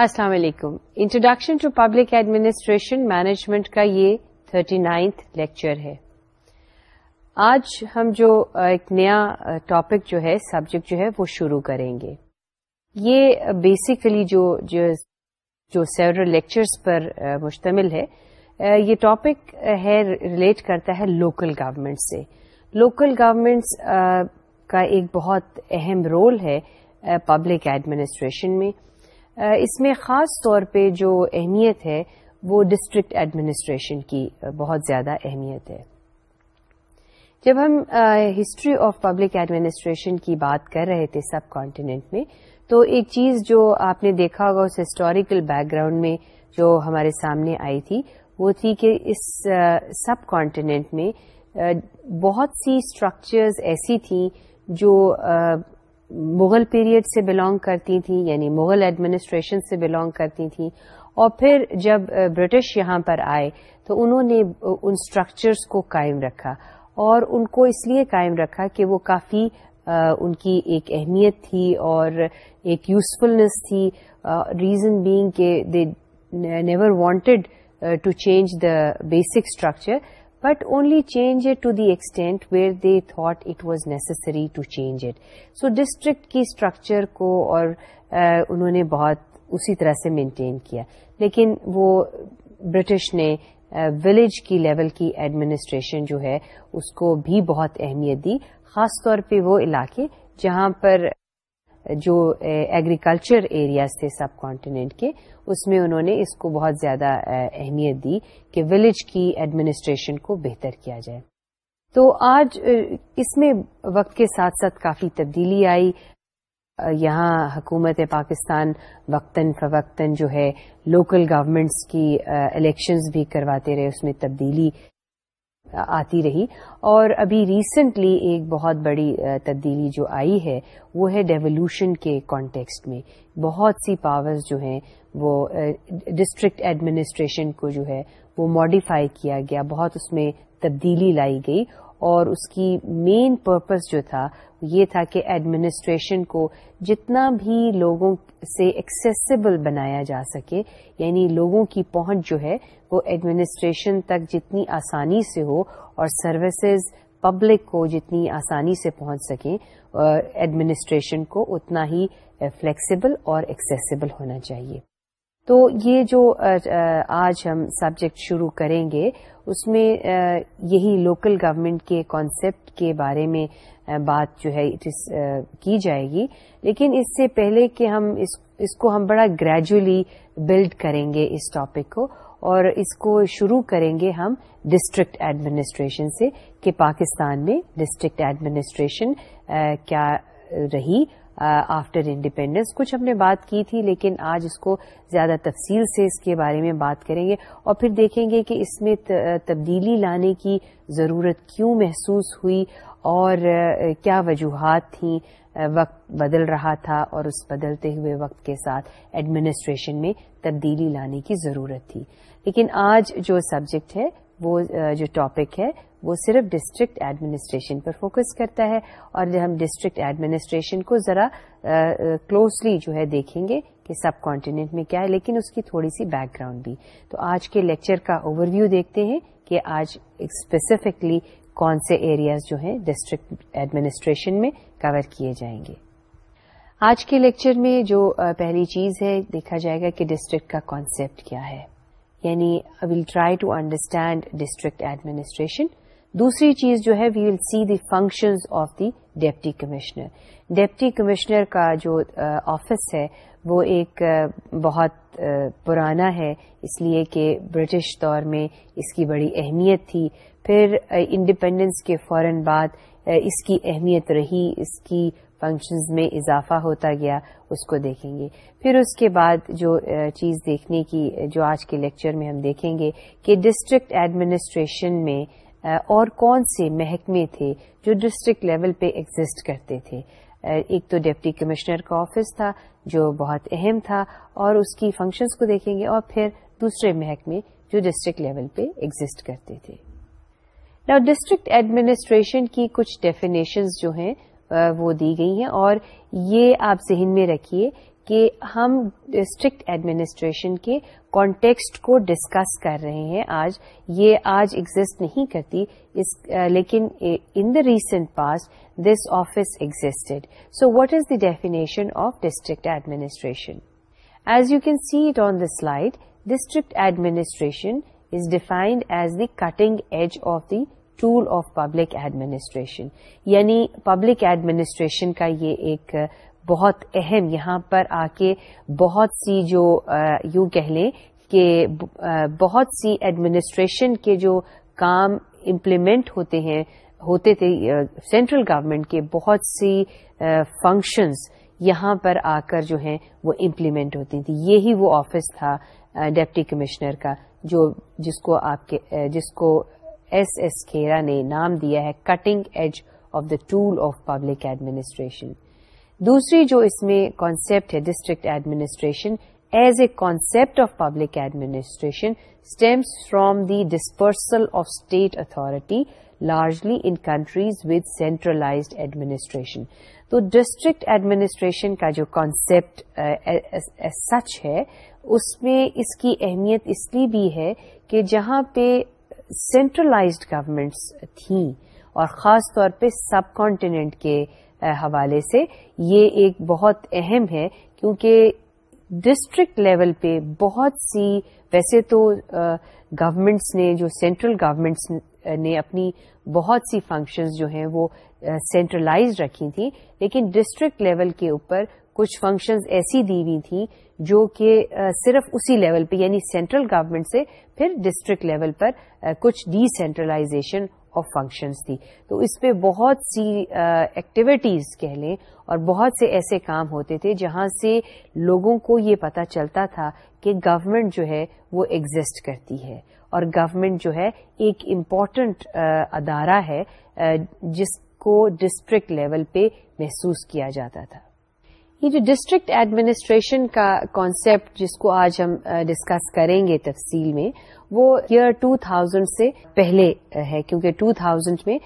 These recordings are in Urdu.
السلام علیکم introduction to public administration management کا یہ تھرٹی نائنتھ لیکچر ہے آج ہم جو ایک نیا ٹاپک جو ہے سبجیکٹ جو ہے وہ شروع کریں گے یہ بیسیکلی جو جو سیورل لیکچرز پر مشتمل ہے یہ ٹاپک ہے ریلیٹ کرتا ہے لوکل گورنمنٹ سے لوکل گورنمنٹس کا ایک بہت اہم رول ہے پبلک ایڈمنسٹریشن میں اس میں خاص طور پہ جو اہمیت ہے وہ ڈسٹرکٹ ایڈمنسٹریشن کی بہت زیادہ اہمیت ہے جب ہم ہسٹری آف پبلک ایڈمنسٹریشن کی بات کر رہے تھے سب کانٹیننٹ میں تو ایک چیز جو آپ نے دیکھا ہوگا اس ہسٹوریکل بیک گراؤنڈ میں جو ہمارے سامنے آئی تھی وہ تھی کہ اس سب کانٹیننٹ میں بہت سی اسٹرکچرز ایسی تھیں جو مغل پیریڈ سے بلانگ کرتی تھیں یعنی مغل ایڈمنسٹریشن سے بلانگ کرتی تھیں اور پھر جب برٹش یہاں پر آئے تو انہوں نے ان سٹرکچرز کو قائم رکھا اور ان کو اس لیے قائم رکھا کہ وہ کافی ان کی ایک اہمیت تھی اور ایک یوزفلنس تھی ریزن بینگ کہ they never wanted to change the basic structure but only change to the extent where the thought it was necessary to change it so district کی اسٹرکچر کو اور انہوں نے بہت اسی طرح سے مینٹین کیا لیکن وہ برٹش نے ولیج کی لیول کی ایڈمنیسٹریشن جو ہے اس کو بھی بہت اہمیت دی خاص طور پہ وہ علاقے جہاں پر جو ایگریکلچر ایریاز تھے سب کانٹیننٹ کے اس میں انہوں نے اس کو بہت زیادہ اہمیت دی کہ ولیج کی ایڈمنسٹریشن کو بہتر کیا جائے تو آج اس میں وقت کے ساتھ ساتھ کافی تبدیلی آئی یہاں حکومت پاکستان وقتاً فوقتاً جو ہے لوکل گورمنٹس کی الیکشنز بھی کرواتے رہے اس میں تبدیلی آتی رہی اور ابھی ریسنٹلی ایک بہت بڑی تبدیلی جو آئی ہے وہ ہے ڈیولیوشن کے کانٹیکسٹ میں بہت سی پاورز جو ہیں وہ ڈسٹرکٹ ایڈمنسٹریشن کو جو ہے وہ ماڈیفائی کیا گیا بہت اس میں تبدیلی لائی گئی اور اس کی مین پرپز جو تھا یہ تھا کہ ایڈمنسٹریشن کو جتنا بھی لوگوں سے ایکسیسیبل بنایا جا سکے یعنی لوگوں کی پہنچ جو ہے وہ ایڈمنسٹریشن تک جتنی آسانی سے ہو اور سروسز پبلک کو جتنی آسانی سے پہنچ سکیں ایڈمنسٹریشن کو اتنا ہی فلیکسیبل اور ایکسیسیبل ہونا چاہیے تو یہ جو آج ہم سبجیکٹ شروع کریں گے اس میں یہی لوکل گورمنٹ کے کانسیپٹ کے بارے میں بات جو ہے کی جائے گی لیکن اس سے پہلے کہ ہم اس کو ہم بڑا گریجولی بلڈ کریں گے اس ٹاپک کو اور اس کو شروع کریں گے ہم ڈسٹرکٹ ایڈمنسٹریشن سے کہ پاکستان میں ڈسٹرکٹ ایڈمنسٹریشن کیا رہی آفٹر انڈیپینڈینس کچھ ہم نے بات کی تھی لیکن آج اس کو زیادہ تفصیل سے اس کے بارے میں بات کریں گے اور پھر دیکھیں گے کہ اس میں تبدیلی لانے کی ضرورت کیوں محسوس ہوئی اور کیا وجوہات تھیں وقت بدل رہا تھا اور اس بدلتے ہوئے وقت کے ساتھ ایڈمنسٹریشن میں تبدیلی لانے کی ضرورت تھی لیکن آج جو سبجیکٹ ہے وہ جو ٹاپک ہے وہ صرف ڈسٹرکٹ ایڈمنسٹریشن پر فوکس کرتا ہے اور ہم ڈسٹرکٹ ایڈمنسٹریشن کو ذرا کلوزلی جو ہے دیکھیں گے کہ سب کانٹیننٹ میں کیا ہے لیکن اس کی تھوڑی سی بیک گراؤنڈ بھی تو آج کے لیکچر کا اوور ویو دیکھتے ہیں کہ آج اسپیسیفکلی کون سے ایریاز جو ہیں ڈسٹرکٹ ایڈمنسٹریشن میں کور کیے جائیں گے آج کے لیکچر میں جو پہلی چیز ہے دیکھا جائے گا کہ ڈسٹرکٹ کا کانسیپٹ کیا ہے یعنی we'll try to understand district administration دوسری چیز جو ہے we will see the functions of the deputy commissioner deputy commissioner کا جو آفس ہے وہ ایک بہت پرانا ہے اس لیے کہ برٹش دور میں اس کی بڑی اہمیت تھی پھر انڈیپینڈینس کے فوراً بعد اس کی اہمیت رہی اس کی فنکشنز میں اضافہ ہوتا گیا اس کو دیکھیں گے پھر اس کے بعد جو چیز دیکھنے کی جو آج کے لیکچر میں ہم دیکھیں گے کہ ڈسٹرکٹ ایڈمنسٹریشن میں اور کون سے محکمے تھے جو ڈسٹرکٹ لیول پہ ایگزٹ کرتے تھے ایک تو ڈپٹی کمشنر کا آفس تھا جو بہت اہم تھا اور اس کی فنکشنز کو دیکھیں گے اور پھر دوسرے محکمے جو ڈسٹرکٹ لیول پہ ایگزٹ کرتے تھے ڈسٹرکٹ ایڈمنسٹریشن کی کچھ ڈیفینیشنز جو ہیں وہ دی گئی ہیں اور یہ آپ ذہن میں رکھیے کہ ہم ڈسٹرکٹ ایڈمنسٹریشن کے کانٹیکسٹ کو ڈسکس کر رہے ہیں آج یہ آج ایگزٹ نہیں کرتی اس لیکن in the recent past this office existed so what is the definition of district administration as you can see it on the slide district administration is defined as the cutting edge of the tool of public administration یعنی پبلک ایڈمنسٹریشن کا یہ ایک بہت اہم یہاں پر آ کے بہت سی جو یوں کہہ لیں کہ بہت سی ایڈمنسٹریشن کے جو کام امپلیمنٹ ہوتے ہیں ہوتے تھے سینٹرل گورمنٹ کے بہت سی فنکشنز یہاں پر آ کر جو ہیں وہ امپلیمنٹ ہوتی تھی یہی وہ آفس تھا ڈیپٹی کمشنر کا جو جس کو آپ کے جس کو ایس ایس کھیرا نے نام دیا ہے cutting edge of the tool of public administration دوسری جو اس میں کانسپٹ ہے district administration as a concept of public administration stems from the dispersal of state authority largely in countries with centralised administration تو ڈسٹرکٹ ایڈمنسٹریشن کا جو کانسپٹ سچ uh, ہے اس میں اس کی اہمیت اس لیے بھی ہے کہ جہاں پہ سینٹرلائزڈ گورمنٹس تھیں اور خاص طور پہ سب کانٹیننٹ کے حوالے سے یہ ایک بہت اہم ہے کیونکہ ڈسٹرکٹ لیول پہ بہت سی ویسے تو گورمنٹس نے جو سینٹرل گورمنٹس نے اپنی بہت سی فنکشنز جو ہیں وہ سینٹرلائز رکھی تھیں لیکن ڈسٹرکٹ لیول کے اوپر کچھ فنکشنز ایسی دی ہوئی تھیں جو کہ صرف اسی لیول پہ یعنی سینٹرل گورنمنٹ سے پھر ڈسٹرکٹ لیول پر کچھ ڈی سینٹرلائزیشن آف فنکشنز تھی تو اس پہ بہت سی ایکٹیویٹیز کہہ لیں اور بہت سے ایسے کام ہوتے تھے جہاں سے لوگوں کو یہ پتہ چلتا تھا کہ گورمنٹ جو ہے وہ ایگزٹ کرتی ہے اور گورمنٹ جو ہے ایک امپورٹنٹ ادارہ ہے جس کو ڈسٹرکٹ لیول پہ محسوس کیا جاتا تھا یہ جو ڈسٹرکٹ ایڈمنسٹریشن کا کانسیپٹ جس کو آج ہم ڈسکس کریں گے تفصیل میں وہ ایئر ٹو تھاؤزینڈ سے پہلے ہے کیونکہ ٹو تھاؤزینڈ میں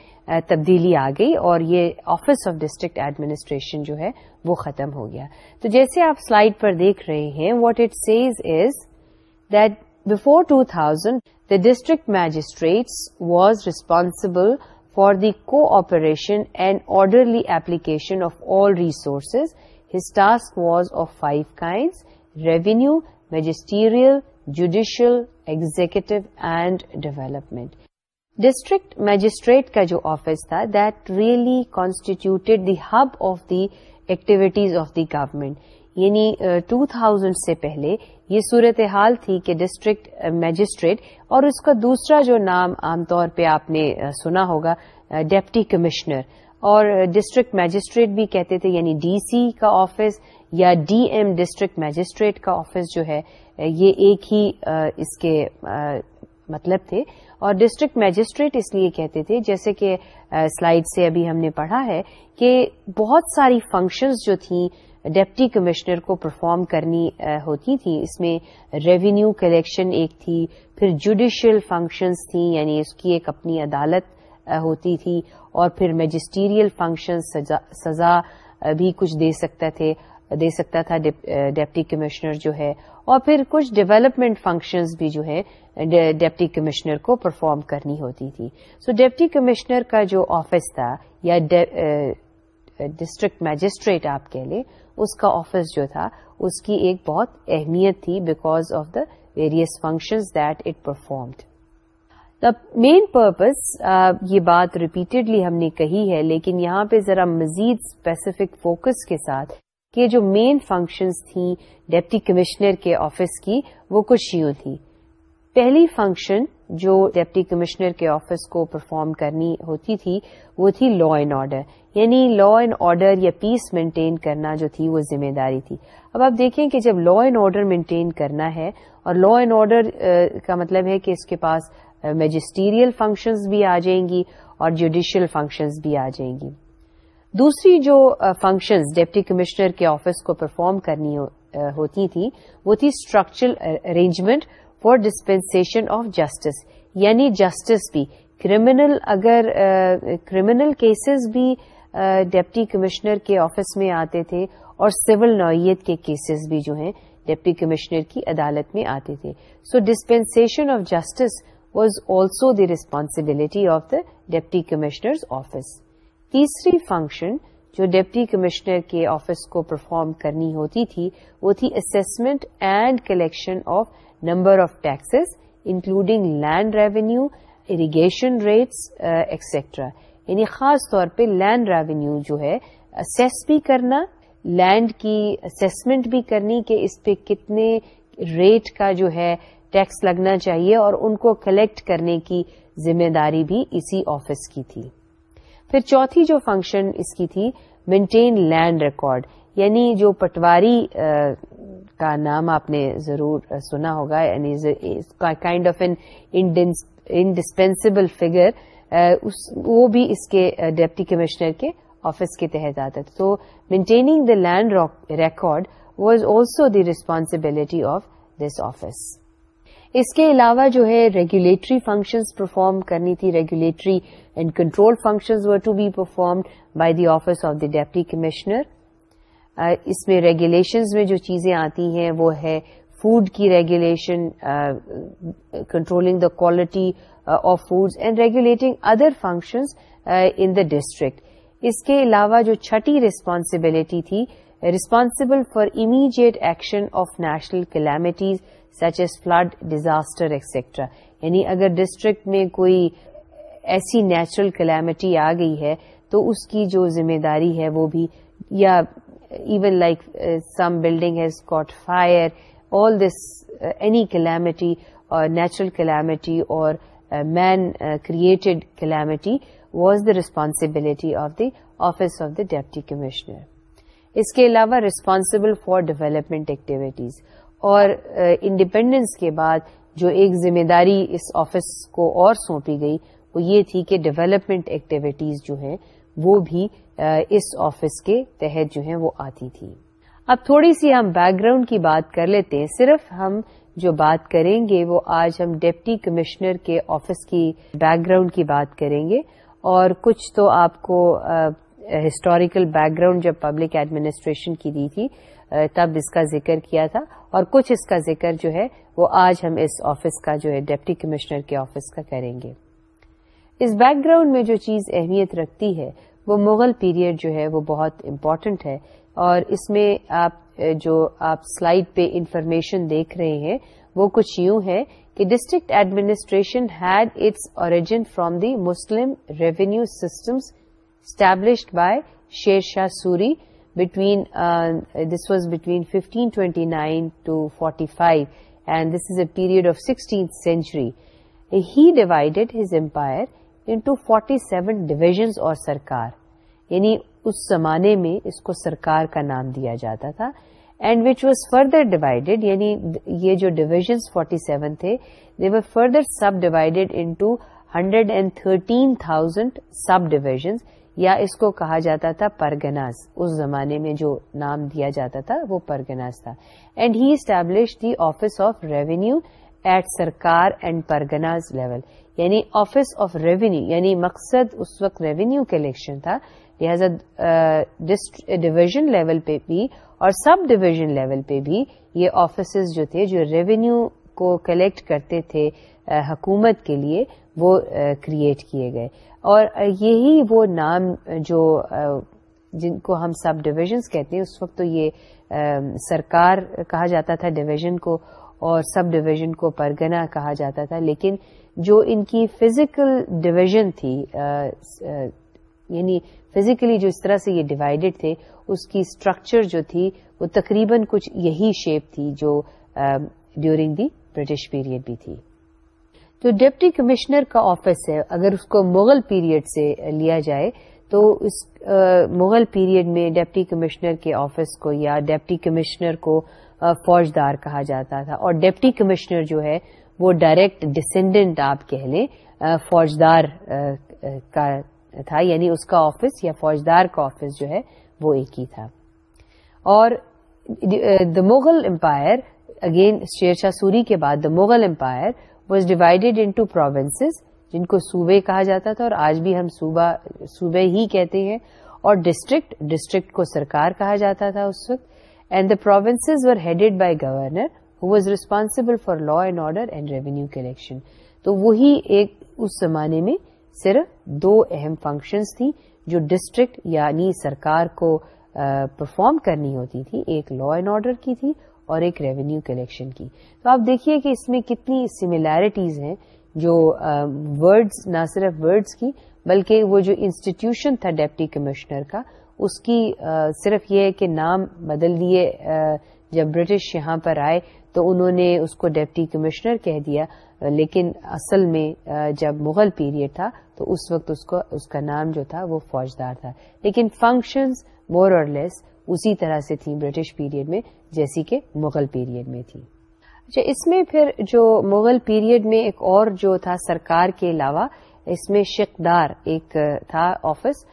تبدیلی آ گئی اور یہ آفس آف ڈسٹرکٹ ایڈمنسٹریشن جو ہے وہ ختم ہو گیا تو جیسے آپ سلائیڈ پر دیکھ رہے ہیں what it says is that before two thousand the district magistrates was responsible for the operation and orderly application of all resources task was of five kind revenue magisterial judicial executive and development district magistrate کا جو آفس تھا that really constituted the hub of the activities of the government یعنی ٹو uh, تھاؤزینڈ سے پہلے یہ صورتحال تھی کہ ڈسٹرکٹ مجسٹریٹ اور اس کا دوسرا جو نام عام طور پہ آپ نے uh, سنا ہوگا ڈیپٹی uh, کمشنر اور ڈسٹرکٹ میجسٹریٹ بھی کہتے تھے یعنی ڈی سی کا آفس یا ڈی ایم ڈسٹرکٹ میجسٹریٹ کا آفس جو ہے یہ ایک ہی اس کے مطلب تھے اور ڈسٹرکٹ میجسٹریٹ اس لیے کہتے تھے جیسے کہ سلائیڈ سے ابھی ہم نے پڑھا ہے کہ بہت ساری فنکشنز جو تھیں ڈپٹی کمشنر کو پرفارم کرنی ہوتی تھیں اس میں ریونیو کلیکشن ایک تھی پھر جوڈیشل فنکشنز تھیں یعنی اس کی ایک اپنی عدالت ہوتی تھی اور پھر میجسٹیریل فنکشن سزا بھی کچھ دے سکتا تھے دے سکتا تھا ڈیپٹی کمشنر جو ہے اور پھر کچھ ڈیولپمنٹ فنکشنز بھی جو ہے ڈیپٹی کمشنر کو پرفارم کرنی ہوتی تھی سو ڈیپٹی کمشنر کا جو آفس تھا یا ڈسٹرکٹ میجسٹریٹ آپ کہہ لیں اس کا آفس جو تھا اس کی ایک بہت اہمیت تھی because of the various functions that it performed اب مین پرپز یہ بات ریپیٹڈلی ہم نے کہی ہے لیکن یہاں پہ ذرا مزید اسپیسیفک فوکس کے ساتھ کہ جو مین فنکشنز تھیں ڈپٹی کمشنر کے آفس کی وہ کچھ یوں تھی پہلی فنکشن جو ڈپٹی کمشنر کے آفس کو پرفارم کرنی ہوتی تھی وہ تھی لا اینڈ آرڈر یعنی لا اینڈ آرڈر یا پیس مینٹین کرنا جو تھی وہ ذمہ داری تھی اب آپ دیکھیں کہ جب لا اینڈ آرڈر مینٹین کرنا ہے اور لا اینڈ آرڈر کا مطلب ہے کہ اس کے پاس میجسٹیریل فنکشنز بھی آ جائیں گی اور جوڈیشل فنکشنز بھی آ جائیں گی دوسری جو فنکشنز ڈپٹی کمشنر کے آفس کو پرفارم کرنی ہوتی تھی وہ تھی structural arrangement for dispensation of justice یعنی جسٹس بھی کریمنل اگر کرمنل کیسز بھی ڈپٹی کمشنر کے آفس میں آتے تھے اور سول نوعیت کے کیسز بھی جو ہیں ڈپٹی کمشنر کی عدالت میں آتے تھے so dispensation of justice was also the responsibility of the deputy commissioner's office تیسری فنکشن جو ڈپٹی کمشنر کے آفس کو پرفارم کرنی ہوتی تھی وہ تھی assessment and collection of number of taxes including land revenue irrigation rates extra یعنی خاص طور پہ لینڈ ریوینیو جو ہے اسیس بھی کرنا لینڈ کی اسسمنٹ بھی کرنی کہ اس پہ کتنے ریٹ کا جو ہے ٹیکس لگنا چاہیے اور ان کو کلیکٹ کرنے کی ذمہ داری بھی اسی آفس کی تھی پھر چوتھی جو فنکشن اس کی تھی مینٹین لینڈ ریکارڈ یعنی جو پٹواری کا نام آپ نے ضرور سنا ہوگا یعنی kind of an indispensable figure وہ بھی اس کے ڈپٹی کمشنر کے آفس کے تحت آتا تھا تو maintaining the land record was also the responsibility of this office اس کے علاوہ جو ہے ریگولیٹری فنکشنز پرفارم کرنی تھی regulatory and control functions were to be perform by the office of the deputy commissioner اس میں ریگولیشنز میں جو چیزیں آتی ہیں وہ ہے فوڈ کی regulation controlling the quality of food and regulating other functions in the district اس کے علاوہ جو چھٹی رسپانسبلٹی تھی responsible for immediate action of natural calamities such as flood disaster etcetera یعنی اگر ڈسٹرکٹ میں کوئی ایسی نیچرل کلیمٹی آ گئی ہے تو اس کی جو ذمہ داری ہے وہ بھی یا even like some building has fire all this any calamity اور نیچرل کلیمٹی اور man created calamity was the responsibility of the office of the deputy commissioner اس کے علاوہ ریسپانسبل فار ڈیولپمنٹ ایکٹیویٹیز اور انڈیپینڈنس کے بعد جو ایک ذمہ داری اس آفس کو اور سونپی گئی وہ یہ تھی کہ ڈیولپمنٹ ایکٹیویٹیز جو ہیں وہ بھی اس آفس کے تحت جو ہیں وہ آتی تھی اب تھوڑی سی ہم بیک گراؤنڈ کی بات کر لیتے ہیں صرف ہم جو بات کریں گے وہ آج ہم ڈیپٹی کمشنر کے آفس کی بیک گراؤنڈ کی بات کریں گے اور کچھ تو آپ کو ہسٹوریکل بیک گراؤنڈ جب پبلک ایڈمنسٹریشن کی دی تھی تب اس کا ذکر کیا تھا اور کچھ اس کا ذکر جو ہے وہ آج ہم اس آفس کا جو ہے ڈپٹی کمشنر کے آفس کا کریں گے اس بیک گراؤنڈ میں جو چیز اہمیت رکھتی ہے وہ مغل پیریڈ جو ہے وہ بہت امپورٹنٹ ہے اور اس میں آپ جو آپ سلائیڈ پہ انفارمیشن دیکھ رہے ہیں وہ کچھ یوں ہے کہ district administration had its origin from the Muslim revenue systems established by Sher Shah Suri between this was between fifteen twenty ninety five and this is a period of sixteenth century he divided his empire into forty seven division یعنی اس زمانے میں اس کو سرکار کا نام دیا جاتا تھا and which was further divided یعنی یہ جو ڈیویژنس فورٹی سیون تھے they were further subdivided into hundred and thirty thousand subdivisions یا اس کو کہا جاتا تھا پرگناز اس زمانے میں جو نام دیا جاتا تھا وہ پرگناز تھا and he establish the office of revenue at sarkar and parganas level یعنی آفس آف ریونیو یعنی مقصد اس وقت کے الیکشن تھا لہذا ڈویژن لیول پہ بھی اور سب ڈویژن لیول پہ بھی یہ آفیسز جو تھے جو ریوینیو کو کلیکٹ کرتے تھے حکومت کے لیے وہ کریٹ کیے گئے اور یہی وہ نام جو جن کو ہم سب ڈویژنس کہتے ہیں اس وقت تو یہ سرکار کہا جاتا تھا ڈویژن کو اور سب ڈویژن کو پرگنا کہا جاتا تھا لیکن جو ان کی فزیکل ڈویژن تھی یعنی فزیکلی جو اس طرح سے یہ ڈیوائڈیڈ تھے اس کی اسٹرکچر جو تھی وہ تقریباً کچھ یہی شیپ تھی جو ڈیورنگ دی برٹش پیریڈ بھی تھی تو ڈپٹی کمشنر کا آفس ہے اگر اس کو مغل پیریڈ سے لیا جائے تو اس مغل پیریڈ میں ڈپٹی کمشنر کے آفس کو یا ڈپٹی کمشنر کو فوجدار کہا جاتا تھا اور ڈپٹی کمشنر جو ہے وہ ڈائریکٹ ڈسینڈنٹ آپ کہہ لیں فوجدار کا تھا یعنی اس کا آفس یا فوجدار کا آفس جو ہے وہ ایک ہی تھا اور the Mughal empire again Sher Shah Suri کے بعد دا مغل امپائر جن کو صوبے کہا جاتا تھا اور آج بھی ہم صوبہ صوبے ہی کہتے ہیں اور ڈسٹرکٹ ڈسٹرکٹ کو سرکار کہا جاتا تھا اس وقت and the provinces were headed by governor who was responsible for law and order and revenue collection تو وہی ایک اس زمانے میں صرف دو اہم فنکشنز تھی جو ڈسٹرکٹ یعنی سرکار کو پرفارم کرنی ہوتی تھی ایک لا اینڈ آرڈر کی تھی اور ایک ریونیو کلیکشن کی تو آپ دیکھیے کہ اس میں کتنی سملیرٹیز ہیں جو ورڈز نہ صرف ورڈز کی بلکہ وہ جو انسٹیٹیوشن تھا ڈیپٹی کمشنر کا اس کی صرف یہ ہے کہ نام بدل دیے جب برٹش یہاں پر آئے تو انہوں نے اس کو ڈیپٹی کمشنر کہہ دیا لیکن اصل میں جب مغل پیریڈ تھا تو اس وقت اس کو اس کا نام جو تھا وہ فوجدار تھا لیکن فنکشنز مور اور لیس اسی طرح سے تھیں برٹش پیریڈ میں جیسی کہ مغل پیریڈ میں تھی اچھا اس میں پھر جو مغل پیریڈ میں ایک اور جو تھا سرکار کے علاوہ اس میں شقدار ایک تھا آفس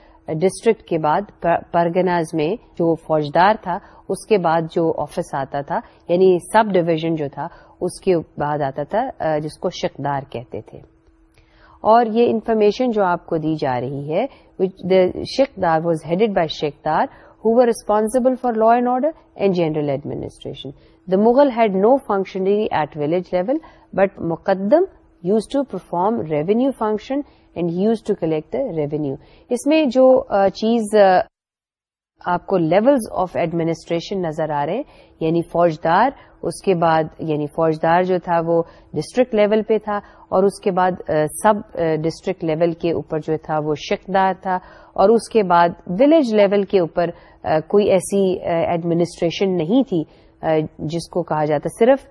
ڈسٹرکٹ کے بعد پرگناز میں جو فوجدار تھا اس کے بعد جو آفس آتا تھا یعنی سب ڈویژن جو تھا اس کے بعد آتا تھا جس کو شکدار کہتے تھے اور یہ انفارمیشن جو آپ کو دی جا رہی ہے shiqdar was headed by shiqdar who were responsible for law and order and general administration. The Mughal had no functionary at village level, but Muqaddam used to perform revenue function and he used to collect the revenue. This is the thing that you see in of administration, nazar aare, yani meaning Fajdar, اس کے بعد یعنی فوجدار جو تھا وہ ڈسٹرکٹ لیول پہ تھا اور اس کے بعد سب ڈسٹرکٹ لیول کے اوپر جو تھا وہ شکدار تھا اور اس کے بعد ولیج لیول کے اوپر کوئی ایسی ایڈمنسٹریشن نہیں تھی جس کو کہا جاتا صرف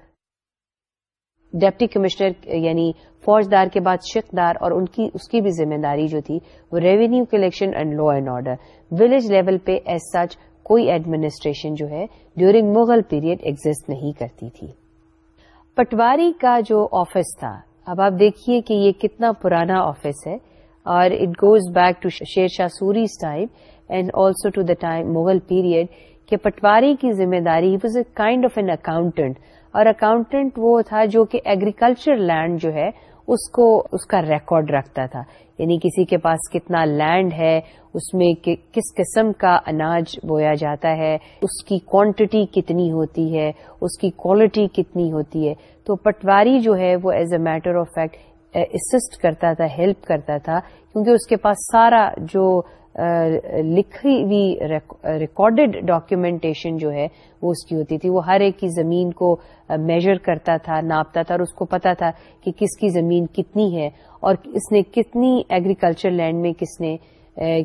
ڈپٹی کمشنر یعنی فوجدار کے بعد شکدار اور ان کی کی اس بھی ذمہ داری جو تھی وہ revenue collection and law and order village level پہ ایز سچ کوئی ایڈمنسٹریشن جو ہے ڈیورنگ مغل پیریڈ ایگزٹ نہیں کرتی تھی پٹواری کا جو آفس تھا اب آپ دیکھیے کہ یہ کتنا پرانا آفس ہے اور it goes back to Sher Shah Suri's time and also to the Mughal period کہ پٹواری کی ذمہ داری was a kind of an accountant اور اکاؤنٹنٹ وہ تھا جو کہ ایگریکلچر لینڈ جو ہے اس کو اس کا ریکارڈ رکھتا تھا یعنی کسی کے پاس کتنا لینڈ ہے اس میں کس قسم کا اناج بویا جاتا ہے اس کی کوانٹٹی کتنی ہوتی ہے اس کی کوالٹی کتنی ہوتی ہے تو پٹواری جو ہے وہ as a matter of fact assist کرتا تھا ہیلپ کرتا تھا کیونکہ اس کے پاس سارا جو لکھی ہوئی ریکارڈڈ ڈاکیومینٹیشن جو ہے وہ اس کی ہوتی تھی وہ ہر ایک کی زمین کو میجر کرتا تھا ناپتا تھا اور اس کو پتا تھا کہ کس کی زمین کتنی ہے اور اس نے کتنی ایگریکلچر لینڈ میں کس نے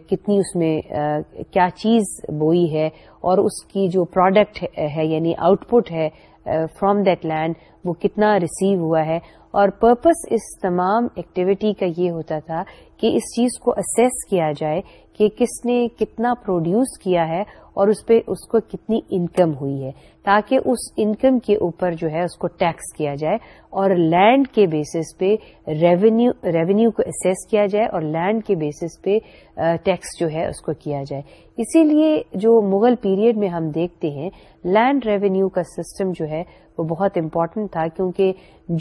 کتنی اس میں کیا چیز بوئی ہے اور اس کی جو پروڈکٹ ہے یعنی آؤٹ پٹ ہے فرام دیٹ لینڈ وہ کتنا ریسیو ہوا ہے اور پرپس اس تمام ایکٹیویٹی کا یہ ہوتا تھا کہ اس چیز کو اسیس کیا جائے کہ کس نے کتنا پروڈیوس کیا ہے اور اس پہ اس کو کتنی انکم ہوئی ہے تاکہ اس انکم کے اوپر جو ہے اس کو ٹیکس کیا جائے اور لینڈ کے بیسس پہ ریونیو ریونیو کو اسیس کیا جائے اور لینڈ کے بیسس پہ ٹیکس جو ہے اس کو کیا جائے اسی لیے جو مغل پیریڈ میں ہم دیکھتے ہیں لینڈ ریونیو کا سسٹم جو ہے وہ بہت امپورٹنٹ تھا کیونکہ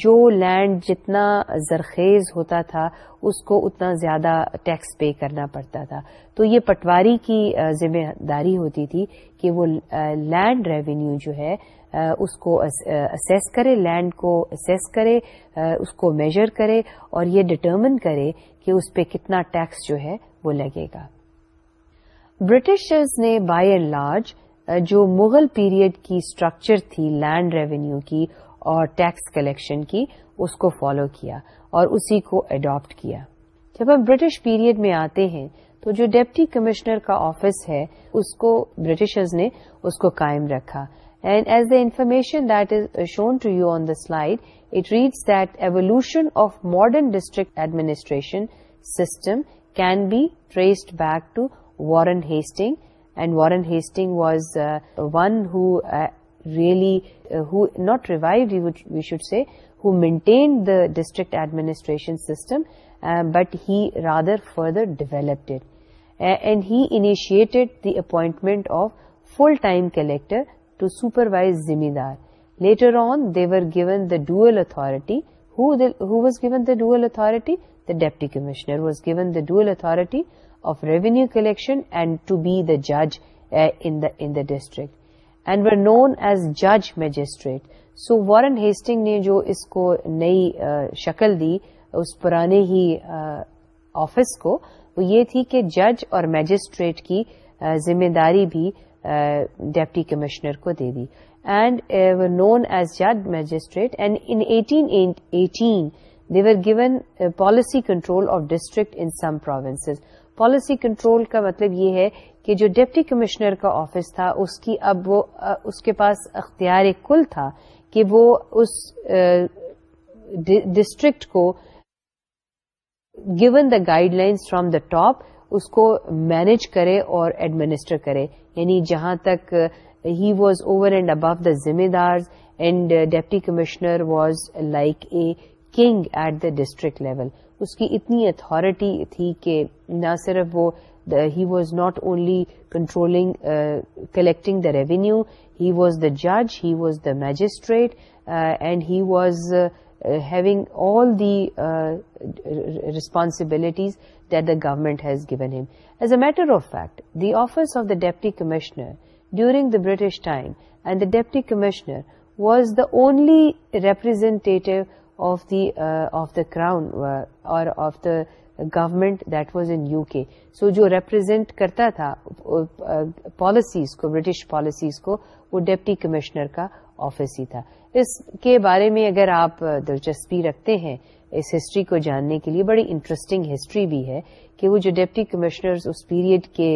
جو لینڈ جتنا زرخیز ہوتا تھا اس کو اتنا زیادہ ٹیکس پے کرنا پڑتا تھا تو یہ پٹواری کی ذمہ داری ہوتی تھی کہ وہ لینڈ ریونیو جو ہے اس کو اسیس کرے لینڈ کو اسیس کرے اس کو میجر کرے اور یہ ڈٹرمن کرے کہ اس پہ کتنا ٹیکس جو ہے وہ لگے گا برٹشرز نے بائی اینڈ لارج جو مغل پیریڈ کی اسٹرکچر تھی لینڈ ریونیو کی اور ٹیکس کلیکشن کی اس کو فالو کیا اور اسی کو اڈاپٹ کیا جب ہم برٹش پیریڈ میں آتے ہیں تو جو ڈیپٹی کمشنر کا آفس ہے اس کو برٹشرز نے اس کو قائم رکھا and as the information that is shown to you on the slide it reads that evolution of modern district administration system can be traced back to Warren Hastings and Warren Hastings was one highly he not revived we should say who maintain the district administration system but he rather further developed it and he initiated the appointment of full time collector to supervise zamindar later on they were given the dual authority was given the dual authority the deputy commissioner was given the dual authority of revenue collection and to be دا جج ان the district and where known as جج میجسٹریٹ سو وارن ہیسٹنگ نے جو اس کو نئی uh, شکل دی اس پرانے ہی آفس uh, کو وہ یہ تھی کہ جج اور میجسٹریٹ کی ذمہ داری بھی ڈیپٹی کمشنر کو دے دی اینڈ نون ایز جج magistrate and in eighteen eighteen they were given policy control of district in some province policy control کا مطلب یہ ہے کہ جو ڈپٹی کمشنر کا آفس تھا اس کی اب وہ اس کے پاس اختیار کل تھا کہ وہ اس ڈسٹرکٹ کو given the guide from from the top اس کو مینج کرے اور ایڈمنسٹر کرے یعنی جہاں تک he was over and above the ذمہ دار and deputy commissioner was like a king at the district level اس کی اتنی اتارٹی تھی کہ نہ صرف وہ he was not only controlling collecting the revenue he was the جج he was the magistrate and he was having all the responsibilities that the government has given him as a matter of fact the office of the deputy commissioner during the British time and the deputy commissioner was the only representative of of the crown or of the government that was in U K so جو ریپرزینٹ کرتا تھا پالیسیز کو برٹش پالیسیز کو وہ ڈیپٹی کمشنر کا آفس ہی تھا اس کے بارے میں اگر آپ دلچسپی رکھتے ہیں اس ہسٹری کو جاننے کے لیے بڑی انٹرسٹنگ ہسٹری بھی ہے کہ وہ جو ڈپٹی کمشنرز اس پیریڈ کے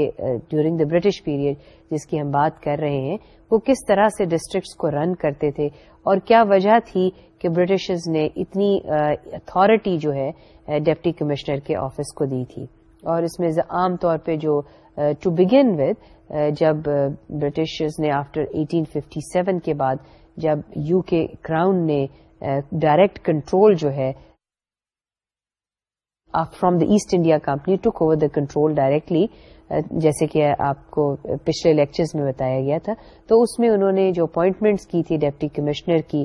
ڈیورنگ دا برٹش پیریڈ جس کی ہم بات کر رہے ہیں وہ کس طرح سے ڈسٹرکٹس کو رن کرتے تھے اور کیا وجہ تھی کہ برٹشز نے اتنی اتارٹی جو ہے ڈپٹی کمشنر کے آفس کو دی تھی اور اس میں عام طور پہ جو ٹو بگن ود جب برٹشرز نے آفٹر 1857 کے بعد جب یو کے کراؤن نے ڈائریکٹ کنٹرول جو ہے from the East India Company to the control directly جیسے کہ آپ کو پچھلے لیکچرز میں بتایا گیا تھا تو اس میں انہوں نے جو اپوائنٹمنٹس کی تھی ڈپٹی کمشنر کی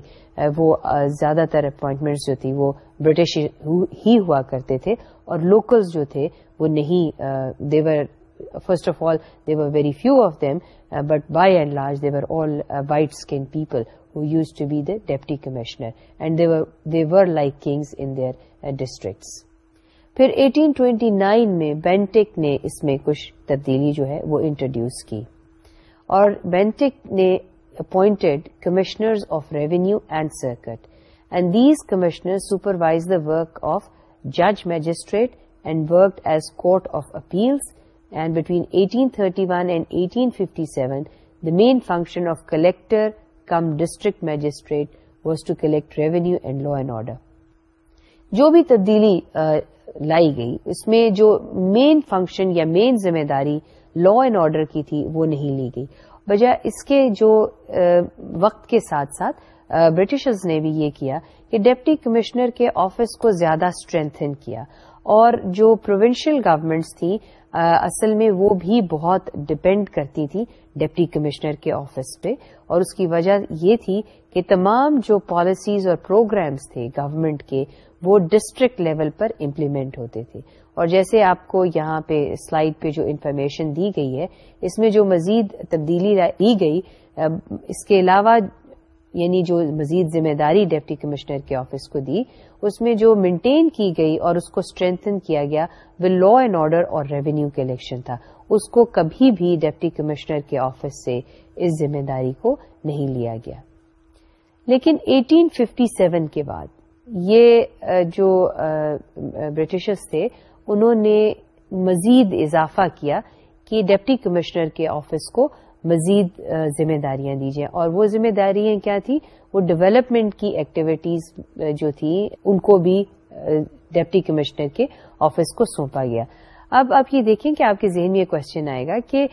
وہ زیادہ تر اپوائنٹمنٹس جو تھی وہ برٹش ہی ہوا کرتے تھے اور لوکلز جو تھے وہ نہیں they were first of all they very few of white but by and large to people who used to be deputy commissioner they like kings in their their پھر uh, districts پھر 1829 میں بینٹک نے اس میں کچھ تبدیلی جو ہے وہ انٹروڈیوس کی اور بینٹک نے appointed commissioners of revenue and circuit and these commissioner supervise the work of جج magistrate and work as court of appeals and between 1831 and 1857 the main function of collector come district magistrate was to collect revenue and law and order جو بھی تبدیلی لائی گئی اس میں جو مین فنکشن یا مین ذمہ داری لا اینڈ آرڈر کی تھی وہ نہیں لی گئی بجائے اس کے جو وقت کے ساتھ ساتھ برٹشرز نے بھی یہ کیا کہ ڈیپٹی کمشنر کے آفس کو زیادہ اسٹرینتھن کیا اور جو پروونشل گورمنٹس تھی اصل میں وہ بھی بہت ڈپینڈ کرتی تھی ڈپٹی کمشنر کے آفس پہ اور اس کی وجہ یہ تھی کہ تمام جو پالیسیز اور پروگرامز تھے گورمنٹ کے وہ ڈسٹرکٹ لیول پر امپلیمنٹ ہوتے تھے اور جیسے آپ کو یہاں پہ سلائیڈ پہ جو انفارمیشن دی گئی ہے اس میں جو مزید تبدیلی دی گئی اس کے علاوہ یعنی جو مزید ذمہ داری ڈپٹی کمشنر کے آفس کو دی اس میں جو مینٹین کی گئی اور اس کو اسٹرینتن کیا گیا وہ لا اینڈ آرڈر اور ریونیو کلیکشن تھا اس کو کبھی بھی ڈپٹی کمشنر کے آفس سے اس ذمہ داری کو نہیں لیا گیا لیکن 1857 کے بعد یہ جو برٹشرز تھے انہوں نے مزید اضافہ کیا کہ ڈپٹی کمشنر کے آفس کو مزید ذمہ داریاں دی جائیں اور وہ ذمہ داریاں کیا تھیں وہ ڈیولپمنٹ کی ایکٹیویٹیز جو تھی ان کو بھی ڈپٹی کمشنر کے آفس کو سونپا گیا اب آپ یہ دیکھیں کہ آپ کے ذہن میں یہ کوشچن آئے گا کہ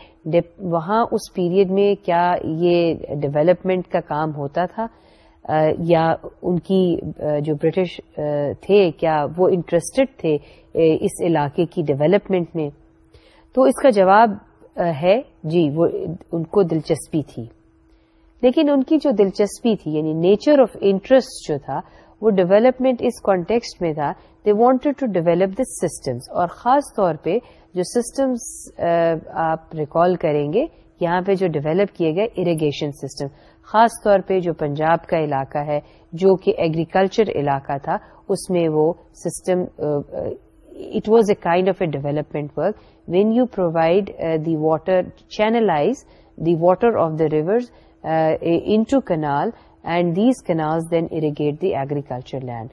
وہاں اس پیریڈ میں کیا یہ ڈیولپمنٹ کا کام ہوتا تھا یا ان کی جو برٹش تھے کیا وہ انٹرسٹڈ تھے اس علاقے کی ڈیولپمنٹ میں تو اس کا جواب ہے جی وہ ان کو دلچسپی تھی لیکن ان کی جو دلچسپی تھی یعنی نیچر آف انٹرسٹ جو تھا وہ ڈیولپمنٹ اس کانٹیکسٹ میں تھا they wanted to develop this systems اور خاص طور پہ جو سسٹمس آپ ریکال کریں گے یہاں پہ جو ڈیولپ کیے گئے اریگیشن سسٹم خاص طور پہ جو پنجاب کا علاقہ ہے جو کہ ایگریکلچر علاقہ تھا اس میں وہ system it was a kind of a development work when you provide the water channelize the water of the river into canals these canal then irrigate the agricultural land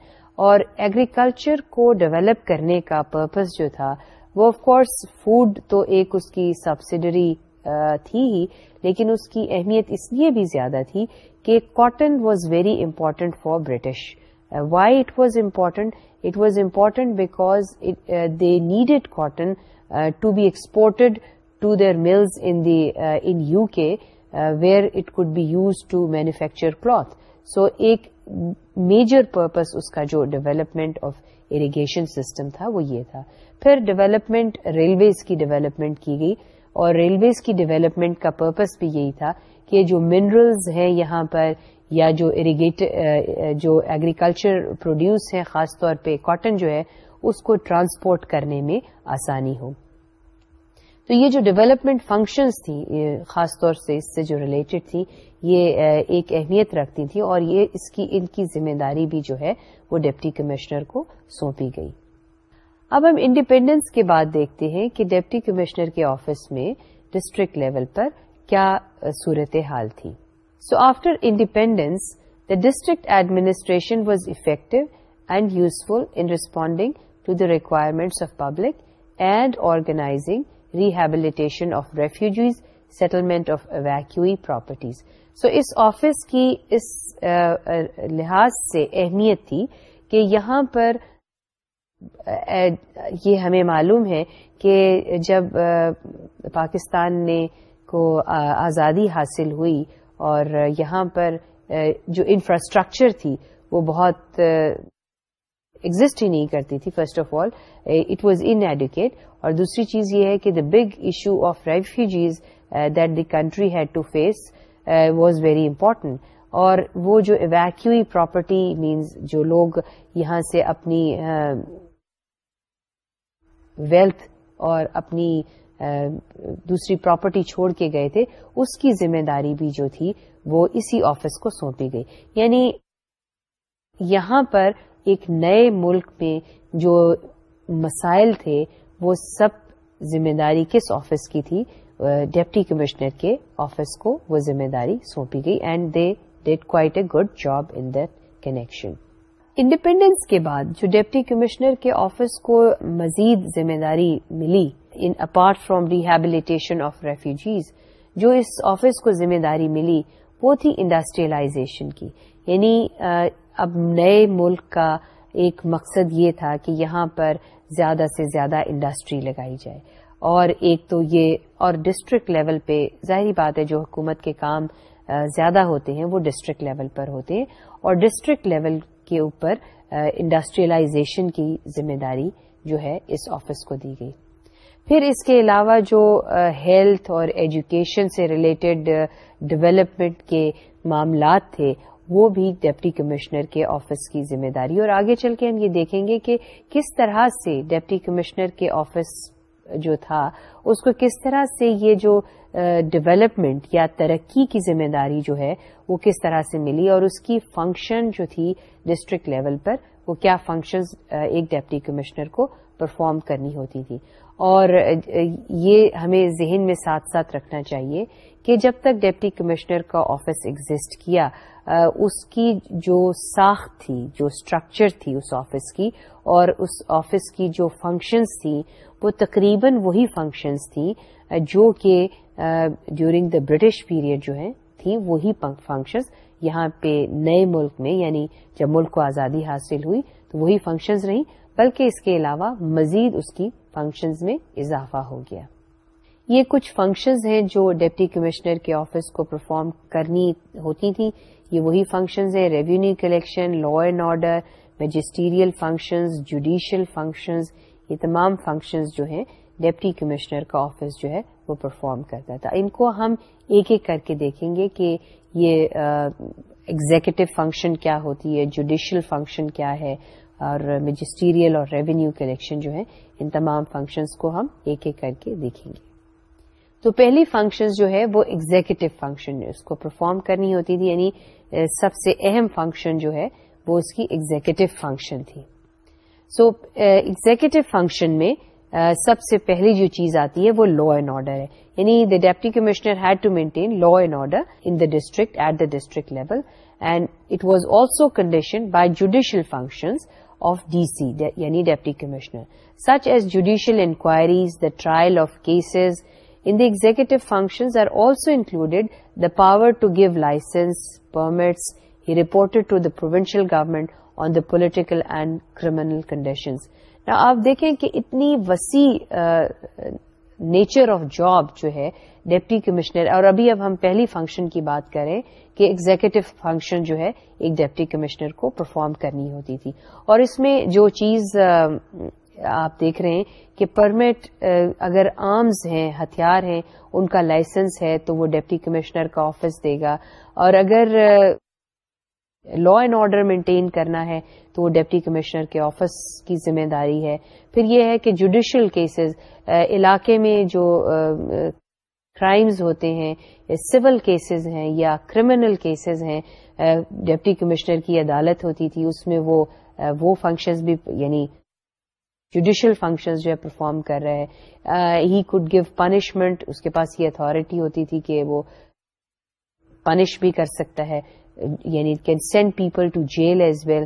اور ایگریکلچر کو ڈیولپ کرنے کا پرپز جو تھا وہ آف کورس فوڈ تو ایک اس کی سبسڈری تھی ہی لیکن اس کی اہمیت اس لیے بھی زیادہ تھی کہ cotton was very important for British why it was important it was important because they needed cotton to be uh exported to their mills in U K where it could be used to manufacture cloth so ایک میجر پرپز اس کا جو ڈویلپمنٹ آف اریگیشن سسٹم تھا وہ یہ تھا پھر ڈویلپمنٹ ریلویز کی ڈویلپمنٹ کی گئی اور ریلویز کی ڈیولپمنٹ کا پرپز بھی یہی تھا کہ جو منرلز ہیں یہاں پر یا جو اریگیٹ uh, uh, جو ایگریکلچر پروڈیوس ہے خاص طور پہ کاٹن جو ہے اس کو ٹرانسپورٹ کرنے میں آسانی ہو تو یہ جو ڈیولپمنٹ فنکشنز تھی خاص طور سے اس سے جو ریلیٹڈ تھی یہ uh, ایک اہمیت رکھتی تھی اور یہ اس کی ان کی ذمہ داری بھی جو ہے وہ ڈپٹی کمشنر کو سونپی گئی اب ہم انڈیپینڈنس کے بعد دیکھتے ہیں کہ ڈپٹی کمشنر کے آفس میں ڈسٹرکٹ لیول پر کیا صورت حال تھی so after independence the district administration was effective and useful in responding to the requirements of public and organizing rehabilitation of refugees settlement of evacuee properties so us office کی اس لحاظ سے اہمیت تھی کہ یہاں پر یہ ہمیں معلوم ہے کہ جب پاکستان نے کو آزادی حاصل ہوئی اور یہاں پر جو انفراسٹرکچر تھی وہ بہت ایگزٹ ہی نہیں کرتی تھی first of all it was inadequate اور دوسری چیز یہ ہے کہ the big issue of refugees that the country had to face was very important اور وہ جو ایویکیو پراپرٹی مینز جو لوگ یہاں سے اپنی ویلتھ اور اپنی دوسری پراپرٹی چھوڑ کے گئے تھے اس کی ذمہ داری بھی جو تھی وہ اسی آفس کو سونپی گئی یعنی یہاں پر ایک نئے ملک میں جو مسائل تھے وہ سب ذمہ داری کس آفس کی تھی ڈیپٹی کمشنر کے آفس کو وہ ذمہ داری سونپی گئی and they did quite a good job in that connection independence کے بعد جو ڈپٹی کمشنر کے آفس کو مزید ذمہ داری ملی in apart from rehabilitation of refugees جو اس آفس کو ذمہ داری ملی وہ تھی انڈسٹریلائزیشن کی یعنی اب نئے ملک کا ایک مقصد یہ تھا کہ یہاں پر زیادہ سے زیادہ انڈسٹری لگائی جائے اور ایک تو یہ اور ڈسٹرکٹ لیول پہ ظاہری بات ہے جو حکومت کے کام زیادہ ہوتے ہیں وہ ڈسٹرکٹ لیول پر ہوتے ہیں اور ڈسٹرکٹ لیول کے اوپر انڈسٹریلائزیشن کی ذمہ داری جو ہے اس آفس کو دی گئی پھر اس کے علاوہ جو ہیلتھ اور ایجوکیشن سے ریلیٹڈ ڈویلپمنٹ کے معاملات تھے وہ بھی ڈپٹی کمشنر کے آفس کی ذمہ داری اور آگے چل کے ہم یہ دیکھیں گے کہ کس طرح سے ڈپٹی کمشنر کے آفس جو تھا اس کو کس طرح سے یہ جو ڈویلپمنٹ یا ترقی کی ذمہ داری جو ہے وہ کس طرح سے ملی اور اس کی فنکشن جو تھی ڈسٹرکٹ لیول پر وہ کیا فنکشنز ایک ڈپٹی کمشنر کو پرفارم کرنی ہوتی تھی اور یہ ہمیں ذہن میں ساتھ ساتھ رکھنا چاہیے کہ جب تک ڈپٹی کمشنر کا آفس ایگزسٹ کیا اس کی جو ساخت تھی جو اسٹرکچر تھی اس آفس کی اور اس آفس کی جو فنکشنز تھی وہ تقریباً وہی فنکشنز تھی جو کہ ڈیورنگ دا برٹش پیریڈ جو ہے تھی وہی فنکشنز یہاں پہ نئے ملک میں یعنی جب ملک کو آزادی حاصل ہوئی تو وہی فنکشنز نہیں بلکہ اس کے علاوہ مزید اس کی فنکشنز میں اضافہ ہو گیا یہ کچھ فنکشنز ہیں جو ڈپٹی کمشنر کے آفس کو پرفارم کرنی ہوتی تھی یہ وہی فنکشنز ہیں revenue collection law and order magisterial functions judicial functions یہ تمام فنکشنز جو ہیں ڈپٹی کمشنر کا آفس جو ہے وہ پرفارم کرتا تھا ان کو ہم ایک ایک کر کے دیکھیں گے کہ یہ uh, فنکشن کیا ہوتی ہے جوڈیشل فنکشن کیا ہے اور میجسٹیریل اور ریونیو کلیکشن جو ہے ان تمام فنکشنز کو ہم ایک ایک کر کے دیکھیں گے تو پہلی فنکشن جو ہے وہ ایگزیکٹو فنکشن اس کو پرفارم کرنی ہوتی تھی یعنی سب سے اہم فنکشن جو ہے وہ اس کی ایگزیکٹو فنکشن تھی سو ایگزیکٹو فنکشن میں سب سے پہلی جو چیز آتی ہے وہ لا اینڈ آرڈر ہے یعنی the deputy commissioner had to maintain law and order in the district at the district level and it was also condition by judicial function of D C یعنی deputy commissioner such as judicial inquiries the trial of cases in the executive functions are also included the power to give licence permits he report to the provincial government on the political and criminal conditions آپ دیکھیں کہ اتنی وسیع نیچر آف جاب جو ہے ڈپٹی کمشنر اور ابھی اب ہم پہلی فنکشن کی بات کریں کہ ایگزیکٹو فنکشن جو ہے ایک ڈپٹی کمشنر کو پرفارم کرنی ہوتی تھی اور اس میں جو چیز آپ دیکھ رہے ہیں کہ پرمٹ اگر آرمز ہیں ہتھیار ہیں ان کا لائسنس ہے تو وہ ڈپٹی کمشنر کا آفس دے گا اور اگر لا اینڈ آرڈر مینٹین کرنا ہے تو وہ ڈپٹی کمشنر کے آفس کی ذمہ داری ہے پھر یہ ہے کہ جوڈیشل کیسز علاقے میں جو کرائمز ہوتے ہیں سول کیسز ہیں یا کرمنل کیسز ہیں ڈپٹی کمشنر کی عدالت ہوتی تھی اس میں وہ فنکشنز بھی یعنی جوڈیشل فنکشن جو ہے پرفارم کر رہے ہی کوڈ گیو پنشمنٹ اس کے پاس یہ اتارٹی ہوتی تھی کہ وہ پنش بھی کر سکتا ہے یعنی can send people to jail as well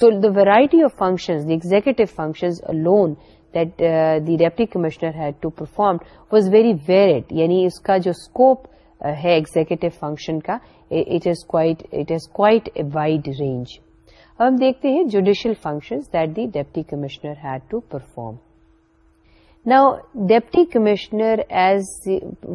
so the variety of function the executive functions lone that the deputy commissioner had to perform was very varied یعنی اس کا جو اسکوپ ہے ایگزیکٹو فنکشن کا وائڈ رینج اب ہم دیکھتے ہیں judicial function that the deputy commissioner had to perform نا deputy commissioner as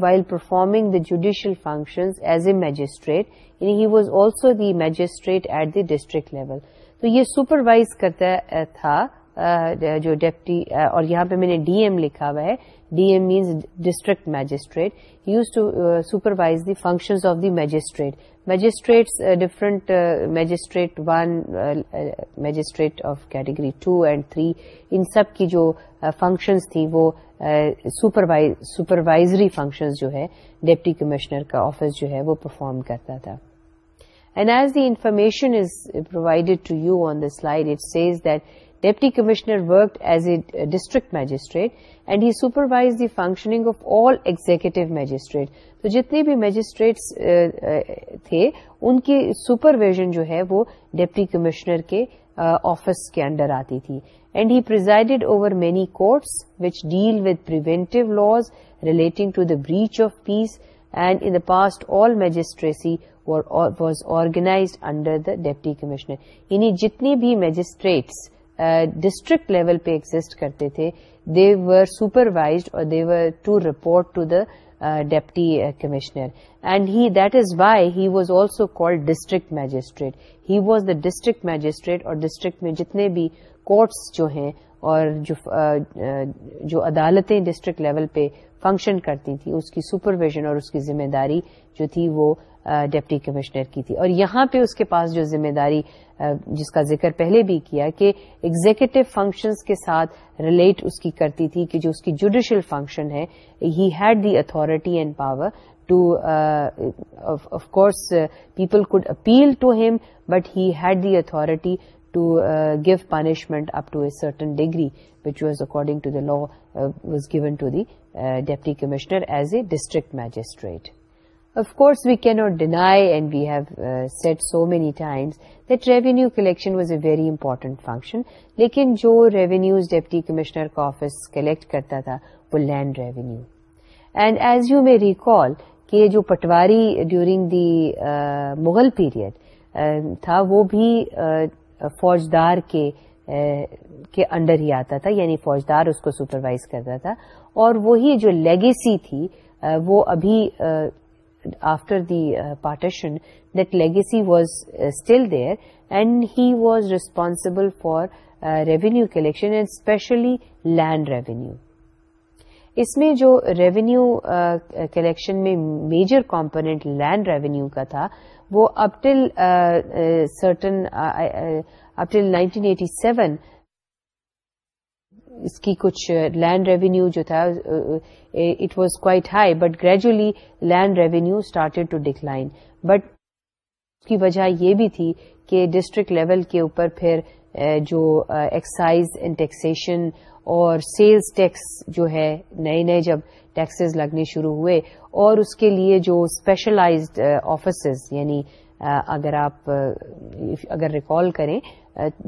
while performing the judicial function as a magistrate یعنی he was also the magistrate at the district level تو یہ سپروائز کرتا تھا جو ڈیپٹی اور یہاں پہ میں نے ڈی ایم لکھا ہوا ہے D M means district magistrate used to supervise the functions of the magistrate magistrates different magistrate magistrate of category two and three ان سب کی جو فنکشنز تھیں وہ سپروائزری فنکشنز جو ہے ڈپٹی کمشنر کا آفس جو ہے وہ پرفارم کرتا تھا and as the information is provided to you on the slide it says that deputy commissioner worked as a district magistrate and he supervise the functioning of all executive magistrate تو جتنے بھی میجیسٹریٹ uh, uh, تھے ان کی سپرویژن جو ہے وہ ڈیپٹی کمشنر کے آفس uh, کے انڈر آتی تھی and he presided over many courts which deal with preventive laws relating to the breach of peace and in the past all magistracy was organised under the deputy commissioner یعنی جتنی بھی میجسٹریٹس ڈسٹرکٹ لیول پہ ایگزٹ کرتے تھے دے ور سپروائزڈ اور they were to report to the deputy commissioner and he that is why he was also call district magistrate he was the district magistrate اور ڈسٹرکٹ میں جتنے بھی کورٹس جو ہیں اور جو uh, uh, جو عدالتیں ڈسٹرکٹ لیول پہ فنکشن کرتی تھی اس کی سپرویژن اور اس کی ذمہ داری جو تھی وہ ڈپٹی uh, کمشنر کی تھی اور یہاں پہ اس کے پاس جو ذمہ داری جس کا ذکر پہلے بھی کیا کہ ایگزیکٹو فنکشن کے ساتھ ریلیٹ اس کی کرتی تھی کہ جو اس کی جوڈیشل فنکشن ہے he had the authority and power to of course people could appeal to him but he had the authority to give punishment up to a certain degree which was according to the law was given to the deputy commissioner as a district magistrate of course we can not deny and we have said so many times that revenue collection was a very important function لیکن جو ریونیو ڈیپٹی کمشنر کا آفس کلیکٹ کرتا تھا وہ land revenue and as you may recall جو patwari during the Mughal period تھا وہ بھی فوجدار کے انڈر ہی آتا تھا یعنی فوجدار اس کو سپروائز کرتا تھا اور وہی جو لیگی تھی وہ ابھی after the partition was legacy was still and and he was for for uh, revenue collection and especially land revenue. اس میں جو ریونیو کلیکشن میں میجر کمپوننٹ لینڈ ریونیو کا تھا وہ up till certain up till ninety eighty seven اس کی کچھ لینڈ ریونیو جو تھا it was quite high but gradually land revenue started to decline but اس کی وجہ یہ بھی تھی کہ ڈسٹرکٹ لیول کے اوپر پھر جو ایکسائز اینڈ ٹیکسیشن اور سیلز ٹیکس جو ہے نئے نئے جب ٹیکسز لگنے شروع ہوئے اور اس کے لیے جو اسپیشلائزڈ آفیسز یعنی اگر آپ اگر ریکال کریں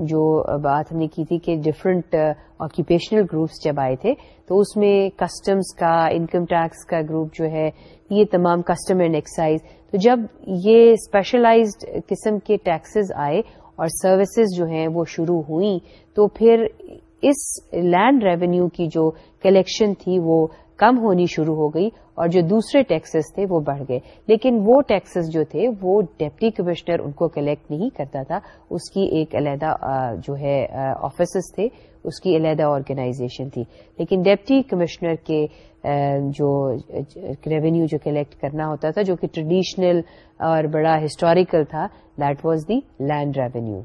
جو بات ہم نے کی تھی کہ ڈفرنٹ آکوپیشنل گروپس جب آئے تھے تو اس میں کسٹمس کا انکم ٹیکس کا گروپ جو ہے یہ تمام کسٹم اینڈ ایکسائز تو جب یہ اسپیشلائزڈ قسم کے ٹیکسز آئے اور سروسز جو ہیں وہ شروع ہوئی تو پھر اس لینڈ ریونیو کی جو کلیکشن تھی وہ کم ہونی شروع ہو گئی اور جو دوسرے ٹیکسز تھے وہ بڑھ گئے لیکن وہ ٹیکسز جو تھے وہ ڈپٹی کمشنر ان کو کلیکٹ نہیں کرتا تھا اس کی ایک علیحدہ جو ہے آفیسز تھے اس کی علیحدہ آرگنائزیشن تھی لیکن ڈیپٹی کمشنر کے جو ریونیو جو کلیکٹ کرنا ہوتا تھا جو کہ ٹریڈیشنل اور بڑا ہسٹوریکل تھا that was the land revenue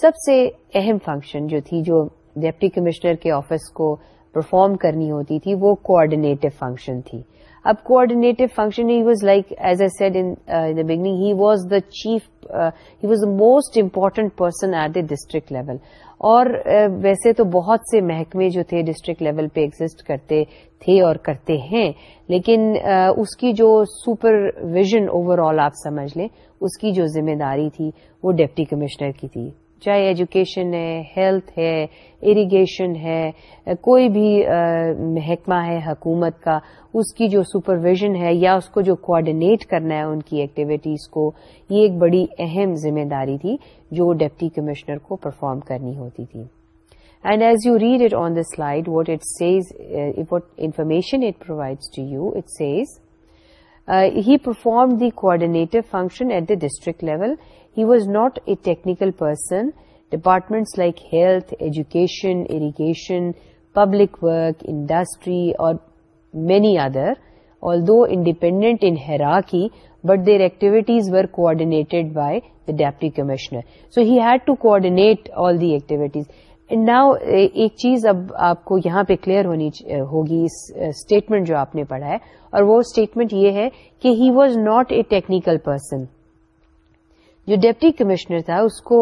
سب سے اہم فنکشن جو تھی جو ڈپٹی کمشنر کے آفس کو پرفارم کرنی ہوتی تھی وہ کوآڈینیٹو فنکشن تھی اب coordinative function he he was was like as I said in beginning the chief he was the most important person at the district level اور uh, ویسے تو بہت سے محکمے جو تھے ڈسٹرکٹ لیول پہ ایگزٹ کرتے تھے اور کرتے ہیں لیکن uh, اس کی جو سپر ویژن اوور آل آپ سمجھ لیں اس کی جو ذمہ داری تھی وہ ڈپٹی کمشنر کی تھی چاہے ایجوکیشن ہے ہیلتھ ہے اریگیشن ہے کوئی بھی محکمہ ہے حکومت کا اس کی جو سپرویژن ہے یا اس کو جو کوآڈینیٹ کرنا ہے ان کی ایکٹیویٹیز کو یہ ایک بڑی اہم ذمہ داری تھی جو ڈپٹی کمشنر کو پرفارم کرنی ہوتی تھی and as you read it on the slide what it says what information it provides to you it says Uh, he performed the coordinative function at the district level. He was not a technical person. Departments like health, education, irrigation, public work, industry, or many other, although independent in hierarchy, but their activities were coordinated by the deputy commissioner. So he had to coordinate all the activities. Now eh, ایک چیز اب آپ کو یہاں پہ کلیئر ہونی eh, ہوگی اس اسٹیٹمنٹ eh, جو آپ نے پڑھا ہے اور وہ اسٹیٹمنٹ یہ ہے کہ he was not a technical person جو ڈیپٹی کمشنر تھا اس کو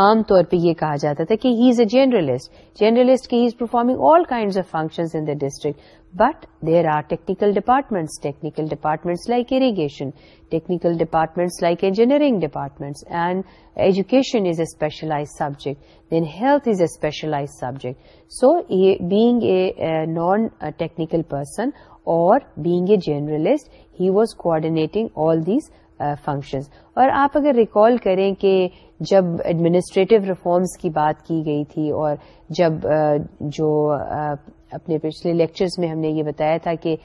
عام طور پہ یہ کہا جاتا تھا کہ he is a journalist journalist کی he is performing all kind of in the district but there are technical departments technical departments like irrigation technical departments like engineering departments and education is a specialise subject then health is a specialise subject so being a non technical person اور being a journalist he was coordinating all these functions اور آپ اگر ریکال کریں کہ جب ایڈمنسٹریٹو ریفارمز کی بات کی گئی تھی اور جب جو اپنے پچھلے لیکچرز میں ہم نے یہ بتایا تھا کہ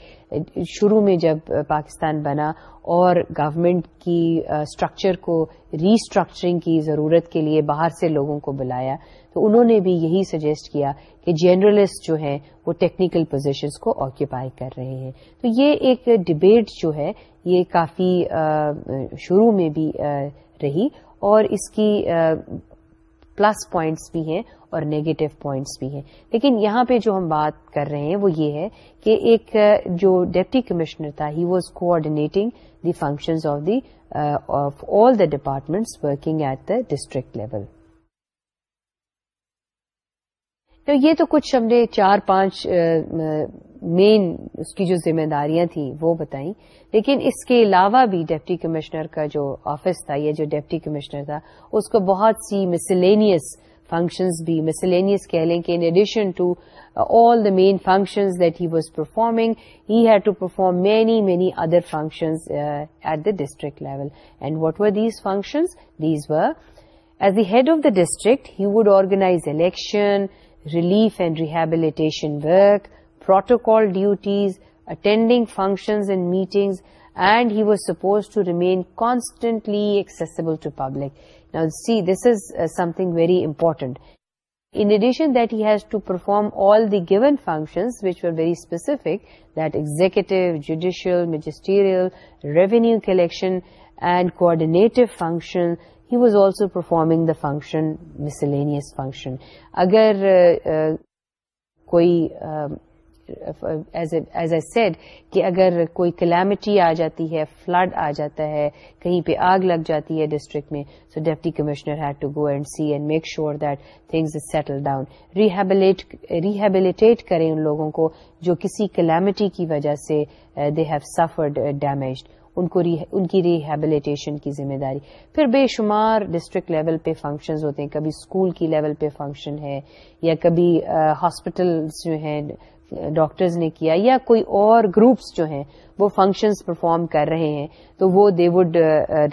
شروع میں جب پاکستان بنا اور گورنمنٹ کی اسٹرکچر کو ریسٹرکچرنگ کی ضرورت کے لیے باہر سے لوگوں کو بلایا تو انہوں نے بھی یہی سجیسٹ کیا کہ جرنلسٹ جو ہیں وہ ٹیکنیکل پوزیشنز کو آکوپائی کر رہے ہیں تو یہ ایک ڈبیٹ جو ہے یہ کافی شروع میں بھی رہی اور اس کی پلس پوائنٹس بھی ہیں اور نیگیٹو پوائنٹس بھی ہیں لیکن یہاں پہ جو ہم بات کر رہے ہیں وہ یہ ہے کہ ایک جو ڈیپٹی کمشنر تھا he was coordinating the function of the of all the department working at the district level تو یہ تو کچھ ہم نے چار پانچ مین اس کی جو ذمہ داریاں تھیں وہ بتائیں لیکن اس کے علاوہ بھی ڈیپٹی کمشنر کا جو آفس تھا یا جو ڈیپٹی کمشنر تھا اس کو بہت سی مسلینیس فنکشنز بھی مسلینیس کہہ لیں کہ in addition to all the main functions that he was performing he had to perform many many other functions at the district level and what were these functions these were as the head of the district he would organize election relief and rehabilitation work protocol duties, attending functions and meetings, and he was supposed to remain constantly accessible to public. Now see, this is something very important. In addition that he has to perform all the given functions which were very specific, that executive, judicial, magisterial, revenue collection and coordinative function, he was also performing the function, miscellaneous function. Agar koi as I said کہ اگر کوئی کلیمٹی آ جاتی ہے فلڈ آ جاتا ہے کہیں پہ آگ لگ جاتی ہے ڈسٹرکٹ میں so deputy commissioner had to go and see and make sure that things settle down rehabilitate کریں ان لوگوں کو جو کسی کلیمٹی کی وجہ سے دے ہیو سفرڈ ڈیمیجڈ ان کو ان کی ریہیبلیٹیشن کی ذمہ داری پھر بے شمار ڈسٹرکٹ لیول پہ فنکشنز ہوتے ہیں کبھی اسکول کی لیول پہ فنکشن ہے یا کبھی ہاسپٹل uh, جو ہیں ڈاکٹرز نے کیا یا کوئی اور گروپس جو ہیں وہ فنکشنز پرفارم کر رہے ہیں تو وہ they would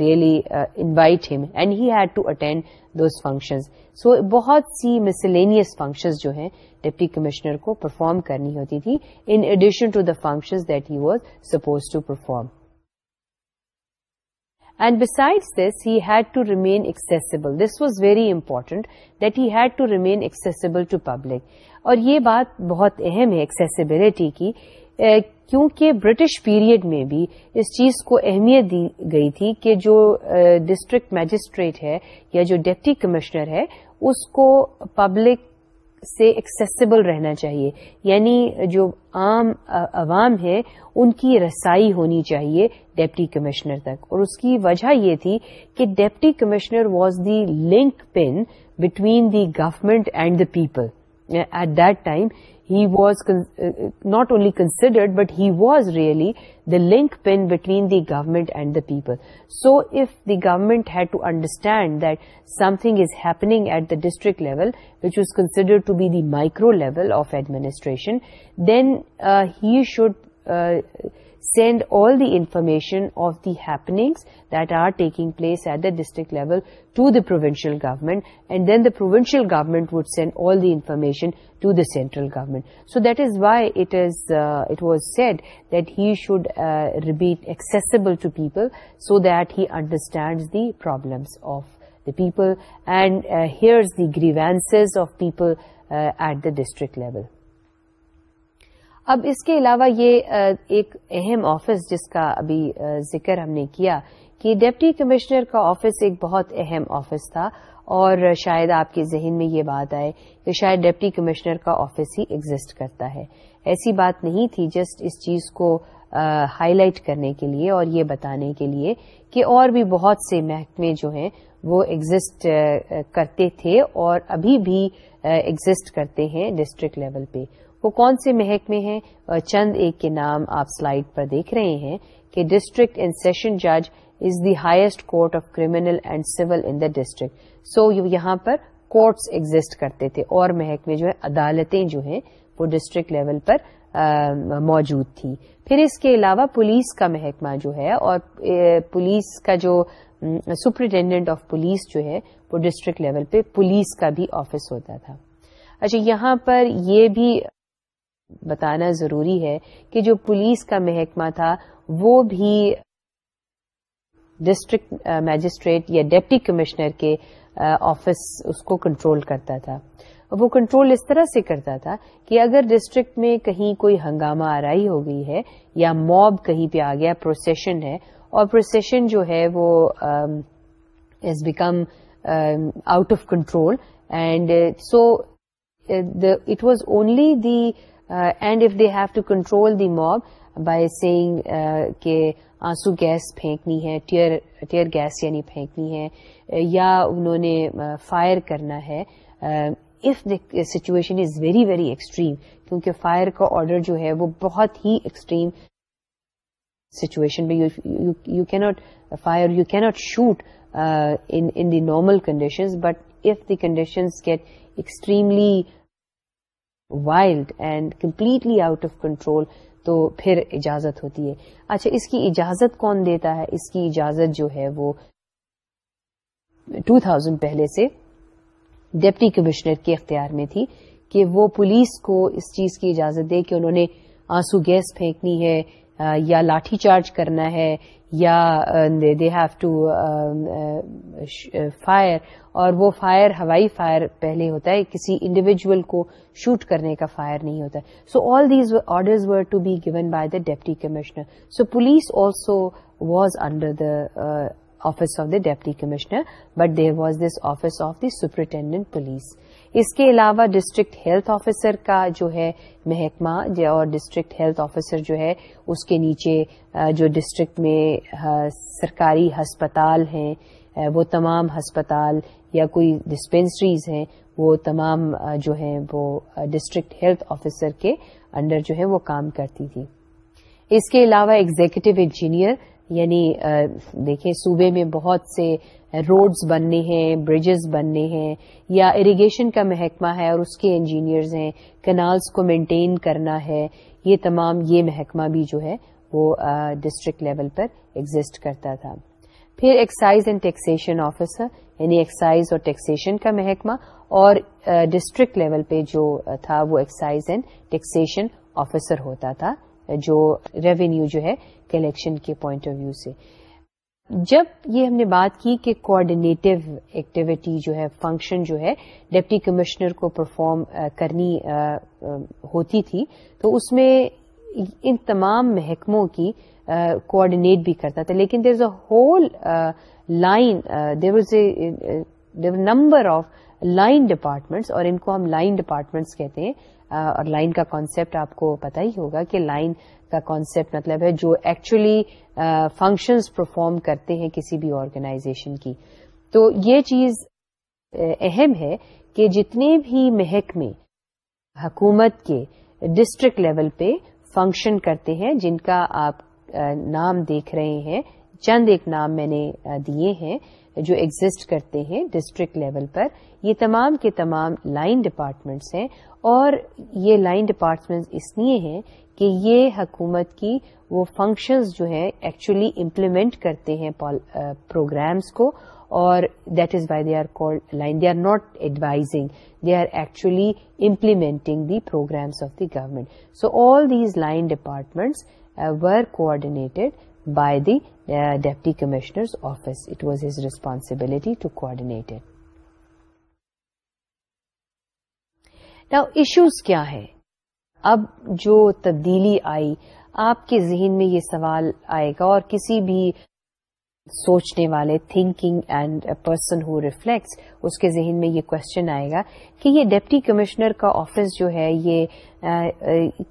really invite him and had to attend those functions so بہت سی مسلینیس فنکشنز جو ہیں ڈپٹی کمشنر کو پرفارم کرنی ہوتی تھی in addition to the functions that he was suppose to perform and beside this he had to remain accessible this was very important that he had to remain accessible to public اور یہ بات بہت اہم ہے ایکسیسیبلٹی کی کیونکہ برٹش پیریڈ میں بھی اس چیز کو اہمیت دی گئی تھی کہ جو ڈسٹرکٹ میجسٹریٹ ہے یا جو ڈپٹی کمشنر ہے اس کو پبلک سے ایکسیسیبل رہنا چاہیے یعنی جو عام عوام ہے ان کی رسائی ہونی چاہیے ڈیپٹی کمشنر تک اور اس کی وجہ یہ تھی کہ deputy commissioner was the link pin between the government and the people at that time He was uh, not only considered, but he was really the link pin between the government and the people. So if the government had to understand that something is happening at the district level, which was considered to be the micro level of administration, then uh, he should uh, send all the information of the happenings that are taking place at the district level to the provincial government, and then the provincial government would send all the information to the central government. So that is why it uh, was said that he should uh, be accessible to people so that he understands the problems of the people and uh, hears the grievances of people at the district level. اب اس کے علاوہ یہ ایک اہم آفس جس کا ابھی ذکر ہم نے کیا کہ ڈپٹی کمشنر کا آفس ایک بہت اہم آفس تھا اور شاید آپ کے ذہن میں یہ بات آئے کہ شاید ڈپٹی کمشنر کا آفس ہی ایگزٹ کرتا ہے ایسی بات نہیں تھی جسٹ اس چیز کو ہائی لائٹ کرنے کے لیے اور یہ بتانے کے لیے کہ اور بھی بہت سے محکمے جو ہیں وہ ایگزٹ کرتے تھے اور ابھی بھی ایگزٹ کرتے ہیں ڈسٹرکٹ لیول پہ وہ کون سے محکمے ہیں چند ایک کے نام آپ سلائڈ پر دیکھ رہے ہیں کہ ڈسٹرکٹ اینڈ سیشن جج is the highest court of criminal and civil in the district so یہاں پر کورٹس ایگزٹ کرتے تھے اور محکمے جو ہے عدالتیں جو ہیں وہ ڈسٹرکٹ لیول پر موجود تھی پھر اس کے علاوہ پولیس کا محکمہ جو ہے اور پولیس کا جو سپرنٹینڈنٹ آف پولیس جو ہے وہ ڈسٹرکٹ لیول پہ پولیس کا بھی آفس ہوتا تھا اچھا یہاں پر یہ بھی بتانا ضروری ہے کہ جو پولیس کا محکمہ تھا وہ بھی ڈسٹرکٹ میجسٹریٹ یا ڈپٹی کمشنر کے آفس اس کو کنٹرول کرتا تھا وہ کنٹرول اس طرح سے کرتا تھا کہ اگر ڈسٹرکٹ میں کہیں کوئی ہنگامہ آرائی ہو گئی ہے یا موب کہیں پہ آ گیا پروسیشن ہے اور پروسیشن جو ہے وہ is become out of control and so it was only the end if they have to control the mob by using کہ آنسو گیس پھینکنی ہے ٹیئر ٹیئر گیس یعنی پھینکنی ہے یا انہوں نے فائر کرنا ہے if the situation is very very extreme کیونکہ فائر کا آرڈر جو ہے وہ بہت ہی ایکسٹریم سچویشن میں you can fire you can shoot in the normal conditions but if the conditions get extremely wild and completely out of control تو پھر اجازت ہوتی ہے اچھا اس کی اجازت کون دیتا ہے اس کی اجازت جو ہے وہ 2000 پہلے سے ڈپٹی کمشنر کے اختیار میں تھی کہ وہ پولیس کو اس چیز کی اجازت دے کہ انہوں نے آنسو گیس پھینکنی ہے یا لاٹھی چارج کرنا ہے یا دے ہیو ٹو فائر اور وہ فائر ہوائی فائر پہلے ہوتا ہے کسی انڈیویجول کو شوٹ کرنے کا فائر نہیں ہوتا so all these order given by the deputy commissioner so police also was under the office of the deputy commissioner but there was this office of the superintendent police اس کے علاوہ ڈسٹرکٹ ہیلتھ آفیسر کا جو ہے محکمہ اور ڈسٹرکٹ ہیلتھ آفیسر جو ہے اس کے نیچے جو ڈسٹرکٹ میں سرکاری ہسپتال ہیں وہ تمام ہسپتال یا کوئی ڈسپینسریز ہیں وہ تمام جو ہیں وہ ڈسٹرکٹ ہیلتھ آفیسر کے انڈر جو ہے وہ کام کرتی تھی اس کے علاوہ ایگزیکٹو انجینئر یعنی دیکھیں صوبے میں بہت سے روڈز بننے ہیں بریجز بننے ہیں یا اریگیشن کا محکمہ ہے اور اس کے انجینئرز ہیں کنالز کو مینٹین کرنا ہے یہ تمام یہ محکمہ بھی جو ہے وہ ڈسٹرکٹ لیول پر ایگزٹ کرتا تھا پھر ایکسائز اینڈ ٹیکسیشن آفیسر یعنی ایکسائز اور ٹیکسیشن کا محکمہ اور ڈسٹرکٹ لیول پہ جو تھا وہ ایکسائز اینڈ ٹیکسیشن آفیسر ہوتا تھا جو ریونیو جو ہے کلیکشن کے پوائنٹ آف ویو سے جب یہ ہم نے بات کی کہ کوآڈینیٹو ایکٹیویٹی جو ہے فنکشن جو ہے ڈپٹی کمشنر کو پرفارم کرنی ہوتی تھی تو اس میں ان تمام محکموں کی کوآڈینیٹ بھی کرتا تھا لیکن there is a whole line there a number of line departments اور ان کو ہم لائن ڈپارٹمنٹس کہتے ہیں اور لائن کا کانسیپٹ آپ کو پتا ہی ہوگا کہ لائن کا کانسیپٹ مطلب ہے جو ایکچولی فنکشنز پرفارم کرتے ہیں کسی بھی آرگنائزیشن کی تو یہ چیز اہم ہے کہ جتنے بھی محکمے حکومت کے ڈسٹرکٹ لیول پہ فنکشن کرتے ہیں جن کا آپ نام دیکھ رہے ہیں چند ایک نام میں نے دیے ہیں جو ایگزٹ کرتے ہیں ڈسٹرکٹ لیول پر یہ تمام کے تمام لائن ڈپارٹمنٹس ہیں اور یہ لائن ڈپارٹمنٹ اس لیے ہیں کہ یہ حکومت کی وہ فنکشنز جو ہیں ایکچولی امپلیمنٹ کرتے ہیں پروگرامس کو اور that is why they are called line they are not advising they are actually implementing the programmes of the government so all these line departments were coordinated by the deputy commissioner office it was his responsibility to coordinate it issues کیا ہے اب جو تبدیلی آئی آپ کے ذہن میں یہ سوال آئے گا اور کسی بھی سوچنے والے thinking and person who reflects اس کے ذہن میں یہ کوشچن آئے گا کہ یہ ڈیپٹی کمشنر کا آفس جو ہے یہ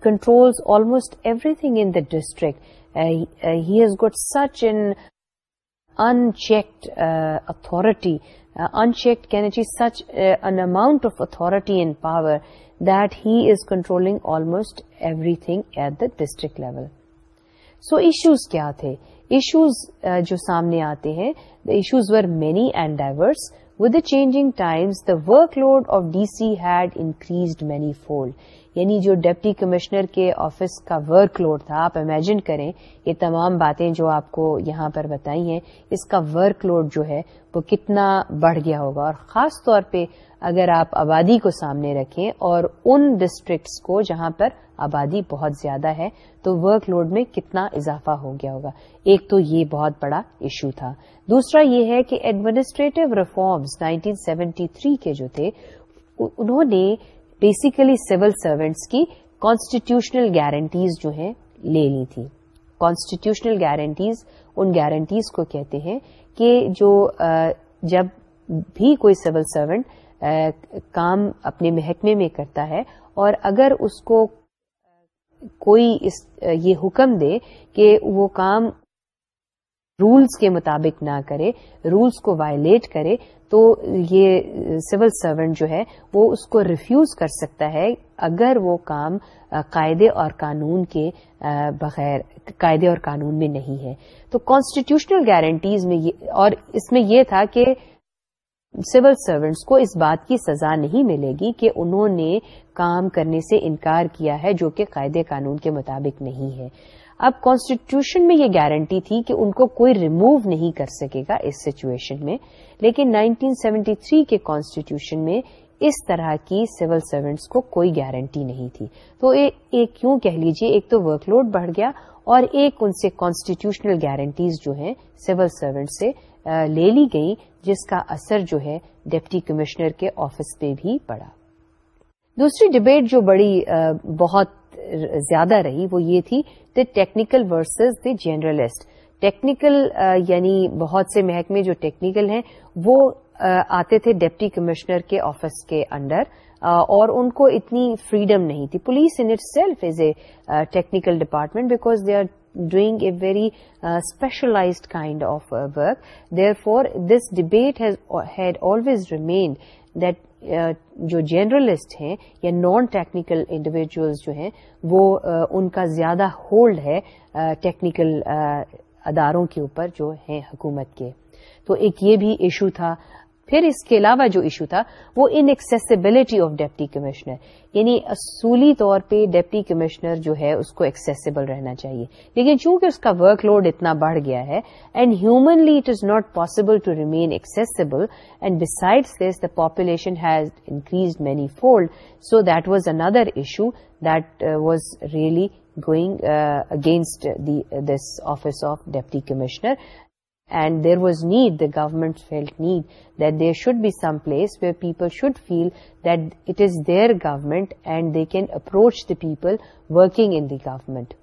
controls almost everything in the district has got such an and authority in check کہنے چاہیے does control almost everything at the district level so issues کیا تھے ایشوز جو سامنے آتے ہیں issues were many and diverse with which times the work load of D C had increase many fold یعنی جو ڈیپٹی کمشنر کے آفس کا ورک لوڈ تھا آپ امیجن کریں یہ تمام باتیں جو آپ کو یہاں پر بتائی ہیں اس کا ورک لوڈ جو ہے وہ کتنا بڑھ گیا ہوگا اور خاص طور پہ اگر آپ آبادی کو سامنے رکھیں اور ان ڈسٹرکٹس کو جہاں پر آبادی بہت زیادہ ہے تو ورک لوڈ میں کتنا اضافہ ہو گیا ہوگا ایک تو یہ بہت بڑا ایشو تھا دوسرا یہ ہے کہ ایڈمنسٹریٹو ریفارمز 1973 کے جو تھے انہوں نے بیسیکلی سول سروینٹس کی کانسٹیٹیوشنل گارنٹیز جو ہے لے لی تھی کانسٹیٹیوشنل گارنٹیز ان گارنٹیز کو کہتے ہیں کہ جو جب بھی کوئی سول سروینٹ کام اپنے محکمے میں کرتا ہے اور اگر اس کو کوئی اس یہ حکم دے کہ وہ کام رولز کے مطابق نہ کرے رولز کو وائلیٹ کرے تو یہ سول سرونٹ جو ہے وہ اس کو ریفیوز کر سکتا ہے اگر وہ کام قاعدے اور قانون کے بغیر قاعدے اور قانون میں نہیں ہے تو کانسٹیٹیوشنل گارنٹیز میں یہ اور اس میں یہ تھا کہ سول سروینٹس کو اس بات کی سزا نہیں ملے گی کہ انہوں نے کام کرنے سے انکار کیا ہے جو کہ قاعدے قانون کے مطابق نہیں ہے اب کانسٹیٹیوشن میں یہ گارنٹی تھی کہ ان کو کوئی ریموو نہیں کر سکے گا اس سچویشن میں لیکن 1973 کے کانسٹیٹیوشن میں اس طرح کی سول سروینٹس کو کوئی گارنٹی نہیں تھی تو ایک یوں کہہ لیجیے ایک تو ورک لوڈ بڑھ گیا اور ایک ان سے کانسٹیٹیوشنل گارنٹیز جو ہیں سول سروینٹ سے لے لی گئی جس کا اثر جو ہے ڈپٹی کمشنر کے آفس پہ بھی پڑا دوسری ڈبیٹ جو بڑی بہت زیادہ رہی وہ یہ تھی the technical versus the journalist technical یعنی بہت سے محکمے جو ٹیکنیکل ہیں وہ آتے تھے ڈپٹی کمشنر کے آفس کے انڈر اور ان کو اتنی فریڈم نہیں تھی police in itself is a technical department because they are doing a very specialized kind of work therefore this debate had always remained that جو جرنلسٹ ہیں یا نان ٹیکنیکل انڈیویجولس جو ہیں وہ ان کا زیادہ ہولڈ ہے ٹیکنیکل اداروں کے اوپر جو ہیں حکومت کے تو ایک یہ بھی ایشو تھا پھر اس کے علاوہ جو ایشو تھا وہ inaccessibility of deputy commissioner یعنی اصولی طور پہ ڈیپٹی کمشنر جو ہے اس کو ایکسیسیبل رہنا چاہیے لیکن چونکہ اس کا ورک لوڈ اتنا بڑھ گیا ہے and humanly it is not possible to remain accessible and decide this the population has increase many fold so that was under issue that was really going against this office of deputy commissioner and was need, need the government felt need there should be some place where people should feel that it is their government and they can approach the people working in the government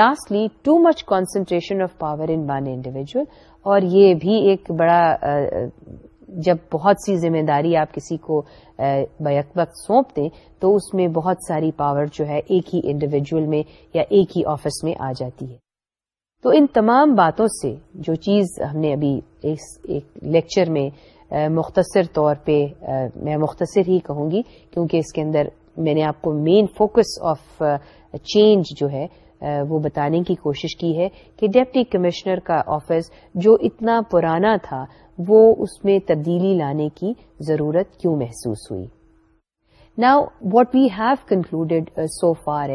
lastly too much concentration of power in one individual. اور یہ بھی ایک بڑا جب بہت سی ذمہ داری آپ کسی کو بیک وقت سونپ دیں تو اس میں بہت ساری پاور جو ہے ایک ہی انڈیویجل میں یا ایک ہی آفس میں آ جاتی ہے تو ان تمام باتوں سے جو چیز ہم نے ابھی اس ایک لیکچر میں مختصر طور پہ میں مختصر ہی کہوں گی کیونکہ اس کے اندر میں نے آپ کو مین فوکس آف چینج جو ہے وہ بتانے کی کوشش کی ہے کہ ڈپٹی کمشنر کا آفس جو اتنا پرانا تھا وہ اس میں تبدیلی لانے کی ضرورت کیوں محسوس ہوئی now what we have concluded so far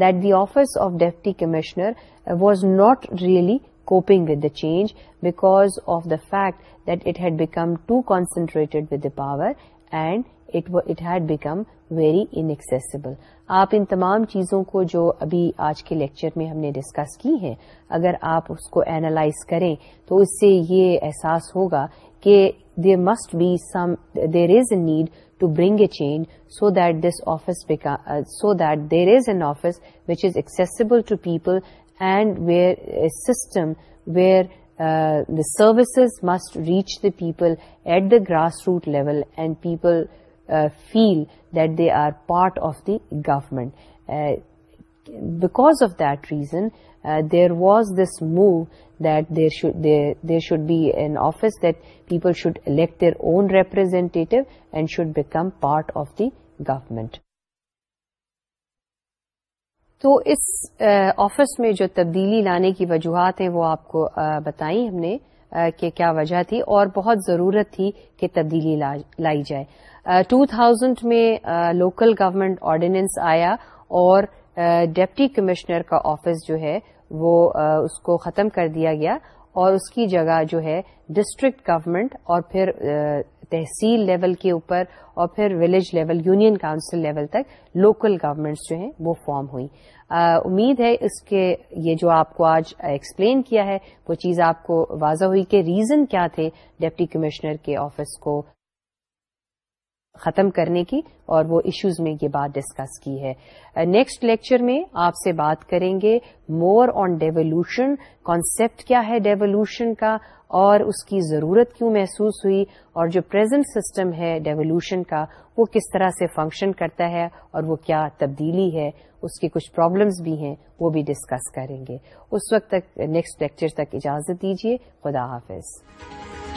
Deputy office of deputy commissioner was not really coping with the change because of the fact that it had become too concentrated with power and it had become very inaccessible. آپ ان تمام چیزوں کو جو ابھی آج کے لیکچر میں ہم نے ڈسکس کی ہیں اگر آپ اس کو اینالائز کریں تو اس سے یہ احساس ہوگا کہ there must be some there is a need to bring a change so that this office uh, so that there is an office which is accessible to people, and where a system where uh, the services must reach the people at the grassroots level, and people uh, feel that they are part of the government. Because of that reason there was this move there, there should be an office that people should elect their own representative and should become part of the government تو اس آفس uh, میں جو تبدیلی لانے کی وجوہات ہیں وہ آپ کو uh, بتائی ہم نے uh, کہ کیا وجہ تھی اور بہت ضرورت تھی کہ تبدیلی لائی جائے ٹو تھاؤزینڈ میں لوکل گورمنٹ آرڈیننس آیا اور ڈپٹی کمشنر کا آفس جو ہے وہ اس کو ختم کر دیا گیا اور اس کی جگہ جو ہے ڈسٹرکٹ گورمنٹ اور پھر تحصیل لیول کے اوپر اور پھر village level union council level تک لوکل گورنمنٹس جو ہیں وہ فارم ہوئی امید ہے اس کے یہ جو آپ کو آج ایکسپلین کیا ہے وہ چیز آپ کو واضح ہوئی کہ ریزن کیا تھے ڈپٹی کمشنر کے آفس کو ختم کرنے کی اور وہ ایشوز میں یہ بات ڈسکس کی ہے نیکسٹ uh, لیکچر میں آپ سے بات کریں گے مور آن ڈیولیوشن کانسیپٹ کیا ہے ڈیولیوشن کا اور اس کی ضرورت کیوں محسوس ہوئی اور جو پریزنٹ سسٹم ہے ڈیولیوشن کا وہ کس طرح سے فنکشن کرتا ہے اور وہ کیا تبدیلی ہے اس کی کچھ پرابلمس بھی ہیں وہ بھی ڈسکس کریں گے اس وقت تک نیکسٹ لیکچر تک اجازت دیجیے خدا حافظ